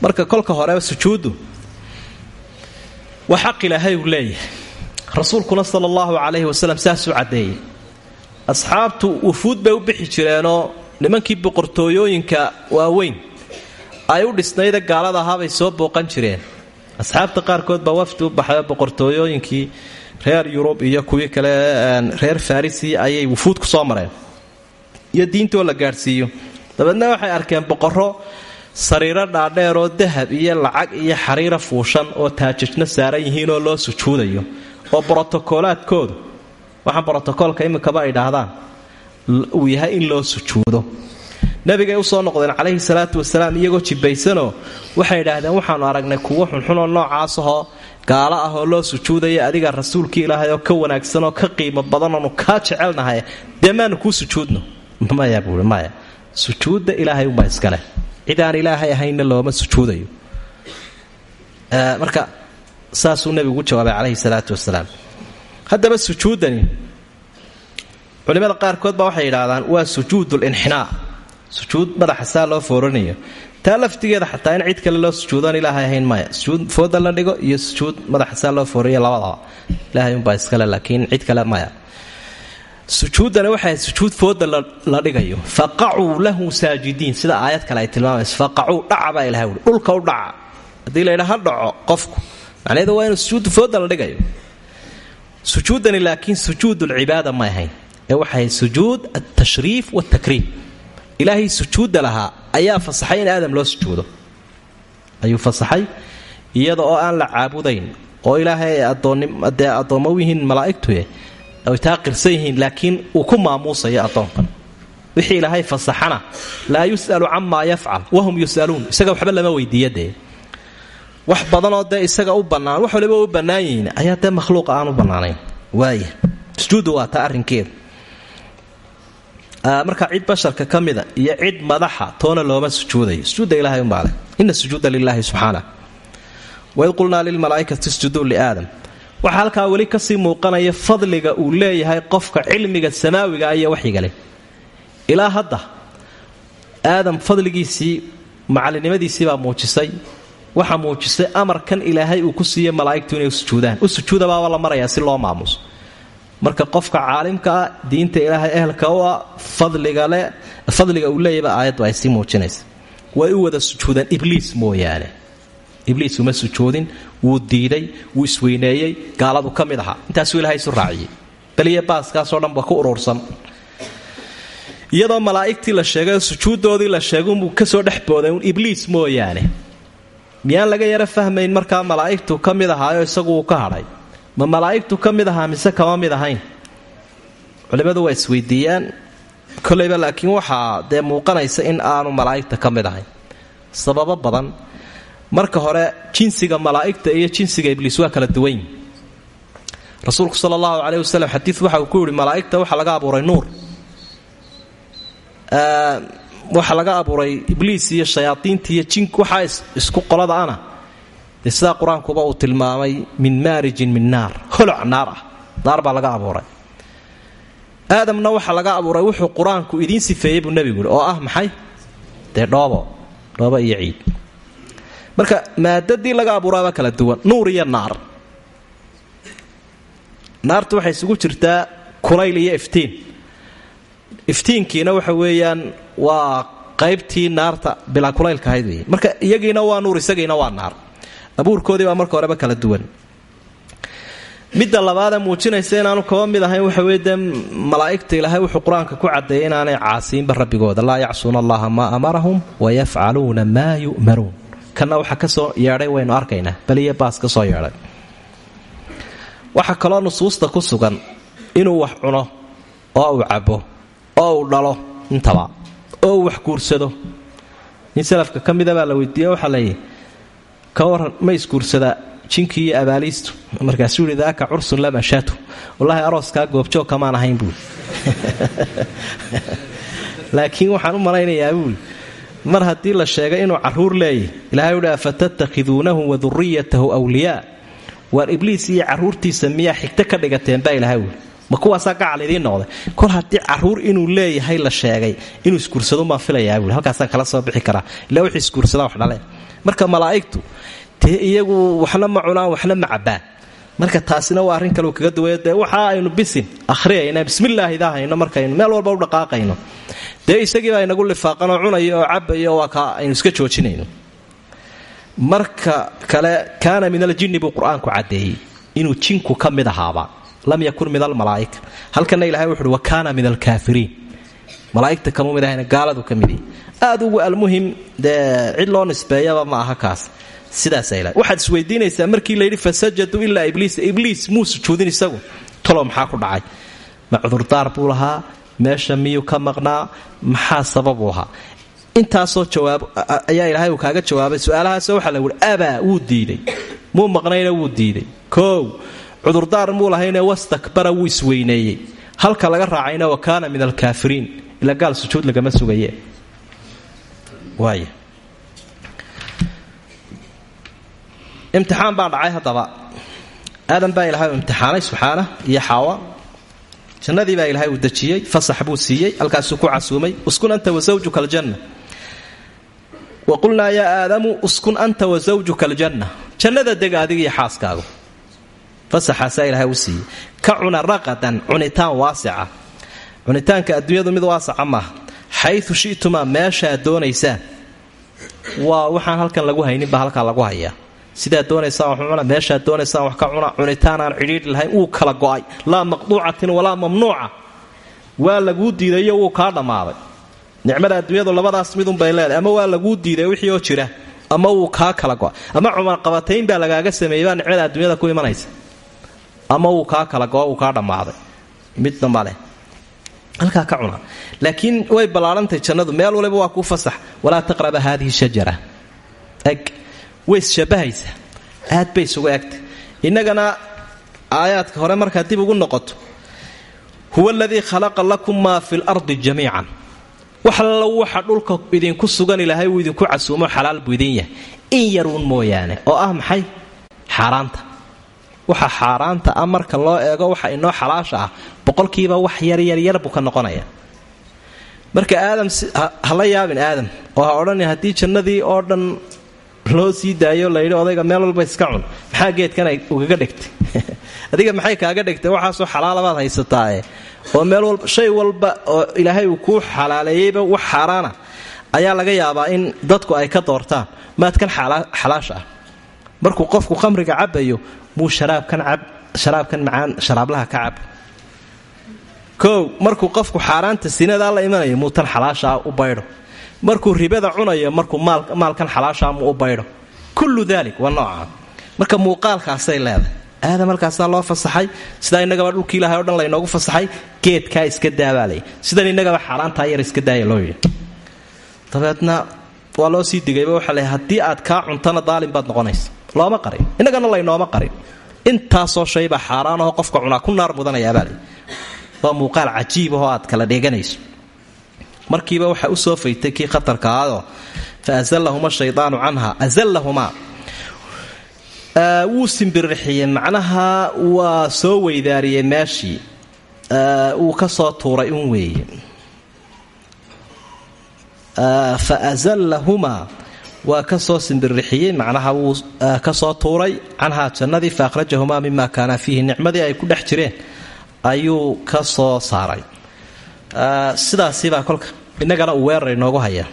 Marka kolka horeba sujuuddu waa xaq ilaahay uu leeyahay. Rasuulkuna sala allahu calayhi wasalam saasuu caddeeyey. Asxaabtu wufuud bay u bixi jireenoo nimankii boqortooyooyinka waaweyn ay u dhisnayda gaalada ahaabay soo booqan jireen. Asxaabta qaarkood baa wafdi u baxayo boqortooyooyinkii reer yurub iyo kuwii kale reer farisi ayay wufuud ku soo mareen. Iyo diintoo la gaadhsiiyo. Dabeedna waxay arkeen boqorro sariiro dhaadheeroo dahab iyo lacag iyo xariira fuushan oo taajajna saaran yihiinoo loo sujuudayo oo brotokoolaadkoodu waxaan brotokoolka iminkaba ay dhaahdaan uu yahay in loo sujuudo. Nabigay u soo noqdeen calayhi salaatu wasalaam iyagoo jibaysanoo waxay idhaahdeen waxaanu aragnay kuwo xunxunoo noocaasahoo gaalo ah oo loo sujuudaya adiga rasuulkii ilaahay oo ka wanaagsanoo ka qiimo badanoonu kaa jecelnahay dee maanu kuu sujuudno? Maya buui maya sujuudda ilaahay unbaa iskale cid aan ilaahay ahaynna looma sujuudayo. Marka saasuu nebigu u jawaabay calayhi salaatu wasalaam haddaba sujuuddani culimmada qaarkood baa waxay yidhaahdaan waa sujuudulinxinaa sujuud madaxa saa loo fooranayo. Taa laftigeeda xataa in cid kale loo sujuudoon ilaahay ahayn maya sujuud fooda la dhigo iyo sujuud madaxa saa loo fooranayo labadaba. Ilaahay unbaa iskale laakiin cid kale maya sujuuddani waxay sujuud fooda la dhigayo. Faqacuu lahu saajidiin. Sida aayad kale ay tilmaamayso. Faqacuu dhaca baa ilahay ui dhulka u dhaca. Haddii la ydha ha dhaco qofku. Macnaheedu waa inuu sujuud fooda la dhigayo. Sujuuddani laakiin sujuudulcibaada ma ahayn. Ee waxay sujuud altashriif waltakriim ilaahay sujuudda lahaa ayaa fasaxay in aadam loo sujuudo. Ayuu fasaxay iyada oo aan la caabudayn oo ilaahay dee addoommo u yihiin malaa'igtuye taa qirsan yihiin laakiin uu ku maamuusayo addoonkan wixii ilaahay fasaxana laa yus'alu camaa yafcal wahum yus'aluun. Isaga waxba lama weydiiya dee. Wax badanoo dee isaga u bannaan wax waliba u bannaan ayaa dee makhluuqa aan u bannaanayn. Waaya waa taa arrinkeeda marka cid basharka ka iyo cid madaxa toona looma sujuudayo. Sujuudda ilahay umbaaleh ina sujuuda lilaahi subxaana waid qulnaa lilmalaa'ikati isjuduu liaadam waxaa halkaa weli ka sii muuqanaya fadliga uu leeyahay qofka cilmiga samaawiga iyo waxyigale ilaa hadda aadam fadligiisii macalinimadiisiibaa muujisay. Waxaa muujisay amarkan ilaahay uu ku siiyey malaa'igtu inay sujuudaan. U sujuudabaaba la marayaa si loo maamuso marka qofka caalimka ah diinta ilaahay ehelka u ah fadliga uu leeyaba aayaddu ay sii muujinaysa. Way u wada sujuudaan ibliis mooyaane ibliis uma sujuudin wuu diiday wuu isweyneeyey gaaladu ka mid ahaa intaasuu ilahay isu raaciyey. Beliya baaskaasoo dhanba ku urursan. Iyadoo malaa'igtii la sheegay sujuuddoodii la sheegay unbuu ka soo dhex booday un ibliis mooyaane. Miyaan laga yaro fahmayn markaa malaa'igtu ka mid ahaayo isagu uu ka hadhay. Ma malaa'igtu ka mid ahaa mise kama mid ahayn? Culimmadu waa isweydiiyaan. Kolayba laakiin waxaa dee muuqanaysa in aanu malaa'igta ka mid ahayn. Sababo badan marka hore jinsiga malaa'igta iyo jinsiga ibliis waa kala duwan yihiin rasuulku sala allahu caleyh wasalam xadiid waxa uu ku yidhi malaa'igta waxaa laga abuuray nuur. Waxaa laga abuuray ibliis iyo shayaadiinta iyo jink waxaa isku qolada ana. Dee sidaa qur'aankuba tilmaamay min maarijin min naar. Holoc naar ah. Laga abuuray. Aadamna waxaa laga abuuray wuxuu qur'aanku idiin sifeeyey oo ah maxay? Dee dhoobo dhoobo iyo ciid marka maadadii laga abuuraaba kala duwan nuur iyo naar. Naartu waxay isugu jirtaa kulayl iyo iftiin. Iftiinkiina waxa weeyaan waa qaybtii naarta bilaa kulaylka ahayd wey marka iyagiina waa nuur isagiina waa naar. Abuurkoodii baa marka horeba kala duwan. Midda labaadee muujinaysa inaanu kaba mid ahayn waxa weye dee malaa'igta ilaahay wuxuu qur'aanka ku caddeeyay inaanay caasiinba rabbigooda laa yacsuuna allaha maa amarahum wayafcaluuna maa yu'maruun kanna waxaa ka soo yeedhay waynu arkaynaa. Beliya baas ka soo yeedhay. Waxaa kaloo nusuusta ku sugan inuu wax cuno oo uu cabo oo uu dhalo intaba oo uu wax guursado. Nin salafka ka mida baa la weydiiye waxaa layidhi ka waran ma isguursadaa jinkii iyo abaaliistu markaasuu yidhi daaka cursun lam ashatu wallaahi arooskaa goobjoog kamaan ahayn buui (laughs) laakiin waxaan u malaynayaa buui mar haddii la sheegay inuu carruur leeyahy ilahay uhi afatattakhiduunahu wa duriyatahu wliyaa waar ibliis iyo caruurtiisa miyaa xigto ka dhigateen baa ilahay wuli ma kuwaasaa gacal idiin noqday. Kol haddii carruur inuu leeyahay la sheegay inuu isguursadumaa filayaa buui halkaasaan kala soo bixi karaa ilaa wixii isguursadaa wax dhale. Marka malaa'igtu dee iyagu waxna ma cunaan waxna ma cabbaan marka taasina waa arrin kale kaga duwaya dee waxa aynu bisin akhriyayna bismillaahidaa hayno markaynu meel walba u dhaqaaqayno. Dee isagiibaa inagu lifaaqanoo cunaya oo cabaya waa ka aynu iska joojinayno. Marka kale kaana min aljinni buu qur'aanku caddeeyey inuu jinku ka ahaaba lam yakun min almalaa'ika halkana ilahay wuxuuhi wa kaana min alkaafiriin malaa'igta kamuu mid ahayna gaaladu ka aad ugu almuhim dee cid loo nisbeeyaba ma aha kaas sidaasa waxaad isweydiinaysaa markii layidhi fasajaduu ilaa ibliis. Ibliis muu sujuudin isagu. Talo maxaa ku dhacay? Ma cudurdaar buu lahaa meesha miyuu ka maqnaa? Maxaa sababuu ahaa? Intaasoo jawaab ayaa ilaahay uu kaaga jawaabay. Su'aalahaas la wuhi abaa wuu diiday. Muu maqnayna wuu diiday. Koow cudurdaar muu lahayne wastakbara wuu isweyneeyey. Halka laga raacayna wa kaana min alkaafiriin ila gaal sujuud lagama sugaye. Waaya imtixaan baa dhacay haddaba. Aadan baa ilahay uu imtixaanay subxaana iyo xaawa. Jannadii baa ilahay uu dejiyey fasax buu siiyey halkaasuu ku casuumay uskun anta wasawjuka aljanna. Wa qulnaa yaa aadamu uskun anta wasawjuka aljanna. Jannada dega adigiiyo xaaskaagu. Fasaxaasaa ilahay u ka cuna raqadan cunitaan waasica. Cunitaanka adduunyadu mid waasaca maaha xayu shitumaa meeshaad doonaysaan. Waa waxaan halkan lagu hayninba halkaa lagu hayaa sidaad doonaysaan wax cuna meeshaad doonaysaan wax ka cuna cunitaan aan cidhiidhi lahayn wuu kala go'ay. Laa maqduucatin walaa mamnuuca. Waa laguu diidayo wuu kaa dhammaaday. Nicmada adduunyadu labadaas midunbay leedahay. Ama waa laguu diiday wixii oo jira ama wuu kaa kala go'ay. Ama cumarqabatayn baa lagaaga sameeyey baa nicmada adduunyada ku imanaysa. Ama wuu kaa kala go'o wuu kaa dhammaaday. Midna maleh halkaa ka cuna. Laakiin way ballaadhantahy jannadu. Meel waliba waa kuu fasax. Walaa taqraba haadihi shajara way isshabahaysaa aad bay isugu egtay innagana aayaadka hore markaad dib ugu noqoto. Huwa aladii khalaqa lakum maa fi lardi jamiican. Wax allo waxa dhulka idinku sugan ilaahay uu idinku casuumo xalaal buu idin in yaruun mooyaane oo ah maxay? Xaaraanta. Waxa xaaraanta ah loo eego waxa inoo xalaasha ah boqolkiiba wax yaryaryar buu ka noqonaya. Marka aadam hala yaabin aadam oo ha haddii jannadii oo dhan loo sii daayo layidhi odayga meel walba iska cun. Maxaa geedkan ugaga dhigtay? (laughs) Adiga maxay kaaga dhigtay? Waxaasoo xalaalabaad haysataae oo meel walba shay walba oo ilaahay uu kuu xalaaleeyeyba wax xaaraana ayaa laga yaabaa in dadku ay ka doortaan. Maadkan xalaasha ah. Markuu qofku khamriga cabayo muu sharaabkan macaan sharaablaha ka cab. Kow markuu qofku xaaraanta sinadaa la imanayo muu tan xalaashaa u baydho markuu ribada cunayo markuu maalkan xalaashaa muu u baydho kullu dalik waa noocaa marka muuqaalkaasay leedahay. Aadam halkaasaa loo fasaxay sidaa innagaba dhulkii ilahay o dhan laynoogu fasaxay geedkaa iska daabaalay. Sidan innagaba xaaraantaa yar iska daaya loo yidhi. Dabeedna waa loo sii digayba waxaa le haddii aad kaa cuntana daalin baad noqonaysa looma qarin. Innagana laynooma qarin. Intaasoo shaybaa xaaraanahoo qofka cunaa ku naar mudanayaabaa waa muuqaal cajiibahoo aad kala dheeganayso markiiba waxa u soo faytay kii khatarka ahadoo fa azallahuma shaydaanu canha azallahumaa wuu simbirixiyey macnaha waa soo weydaariyey meeshii. Wuu ka soo tuuray un weeye. Fa azallahumaa waa ka soo simbirixiyey macnaha wuu ka soo tuuray canhaa jannadii fa akhrajahumaa mima kaana fiihi nicmadii ay ku dhex jireen ayuu ka soo saaray sidaasibaa kolka innagana uu weerar inoogu hayaa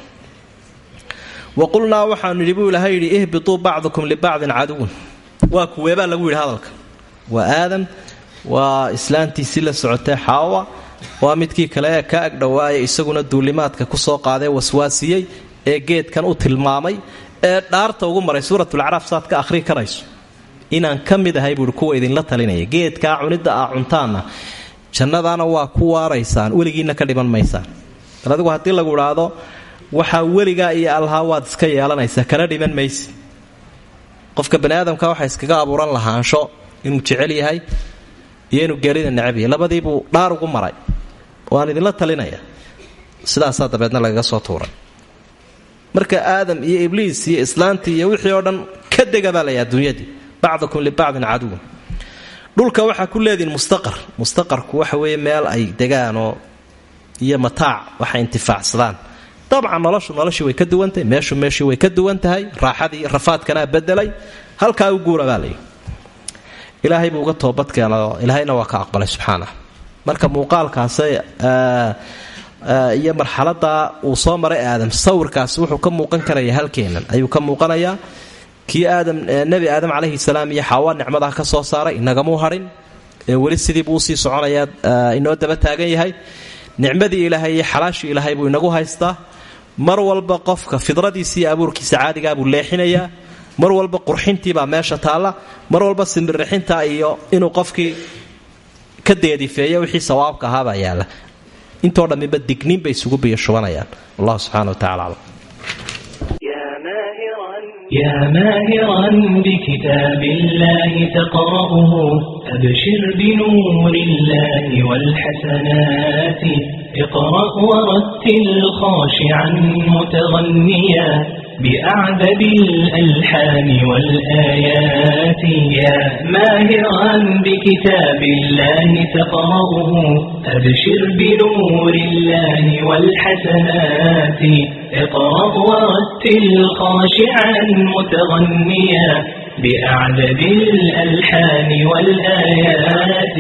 wa qulnaa waxaanu yidhi buu ilahay yidhi ihbituu bacdukum libacdin caduwun waa kuweebaa lagu yidhi hadalka. Waa aadam waa islaantiisii la socotay xaawa waa midkii kale ee ka agdhowaaya isaguna duulimaadka ku soo qaadee waswaasiyey ee geedkan u tilmaamay ee dhaarta ugu maray suuratulacraaf saad ka akhrii karayso. Inaan ka mid ahay buui kuwa idinla talinaya. Geedkaa cunidda ah cuntaanna jannadaana waa ku waaraysaan weligiinna ka dhiman maysaan. Adigu haddii lagu idhaahdo waxaa weligaa iyo allahaa waad iska yeelanaysaa kana dhiman maysi. Qofka bani aadamka waxaa iskaga abuuran lahaansho inuu jecel yahay iyo inuu geerida necab yahay. Labadiibuu dhaar ugu maray. Waan idinla talinaya. Sidaasaa dabeedna lagaga soo tuuray. Marka aadam iyo ibliis iyo islaantii iyo wixii oo dhan ka dega baa laya adduunyadii bacdukum libacdin caduwun dhulka waxaa ku leedihin mustaqar. Mustaqarku waxa weeye meel ay degaanoo iyo mataac waxay intifaacsadaan. Dabcan noloshu noloshii way ka duwantahay meeshu meeshii way ka duwan tahay raaxadii rafaadkanaa bedelay halkaa u guura baa layidhi ilaahay buu uga toobadkeenaoo ilaahayna waa ka aqbalay subxaanah. Marka muuqaalkaasa iyo marxaladaa uu soo maray aadam sawirkaasi wuxuu ka muuqan karaya halkeenan ayuu ka muuqanayaa kii aadam nebi aadam calayhi salaam iyo xaawaa nicmadaa ka soo saaray inagamuu hadhin ee weli sidiibuu u sii soconayaa inoo daba taagan yahay. Nicmadii ilaahay iyo xalaashii ilaahay buu inagu haystaa mar walba qofka fidradiisa iyo abuurkiisa caadigaa buu leexinayaa mar walba qurxintiibaa meesha taalla. Mar walba simbirixinta iyo inuu qofkii ka deedifeeya wixii sawaabka ahaabaa yaalla. Intoo dhammiba digniin bay isugu biyashubanayaan wallahu subxana wa tacala يا ماهرا بكتاب الله تقرأه أبشر بنور الله والحسنات اقرأ ورتل خاشعا متغنيا بأعدد الألحان والآيات يا ماهرا بكتاب الله تقرأه أبشر بنور الله والحسنات اقرأ ورتل خاشعا متغنيا بأعدد الألحان والآيات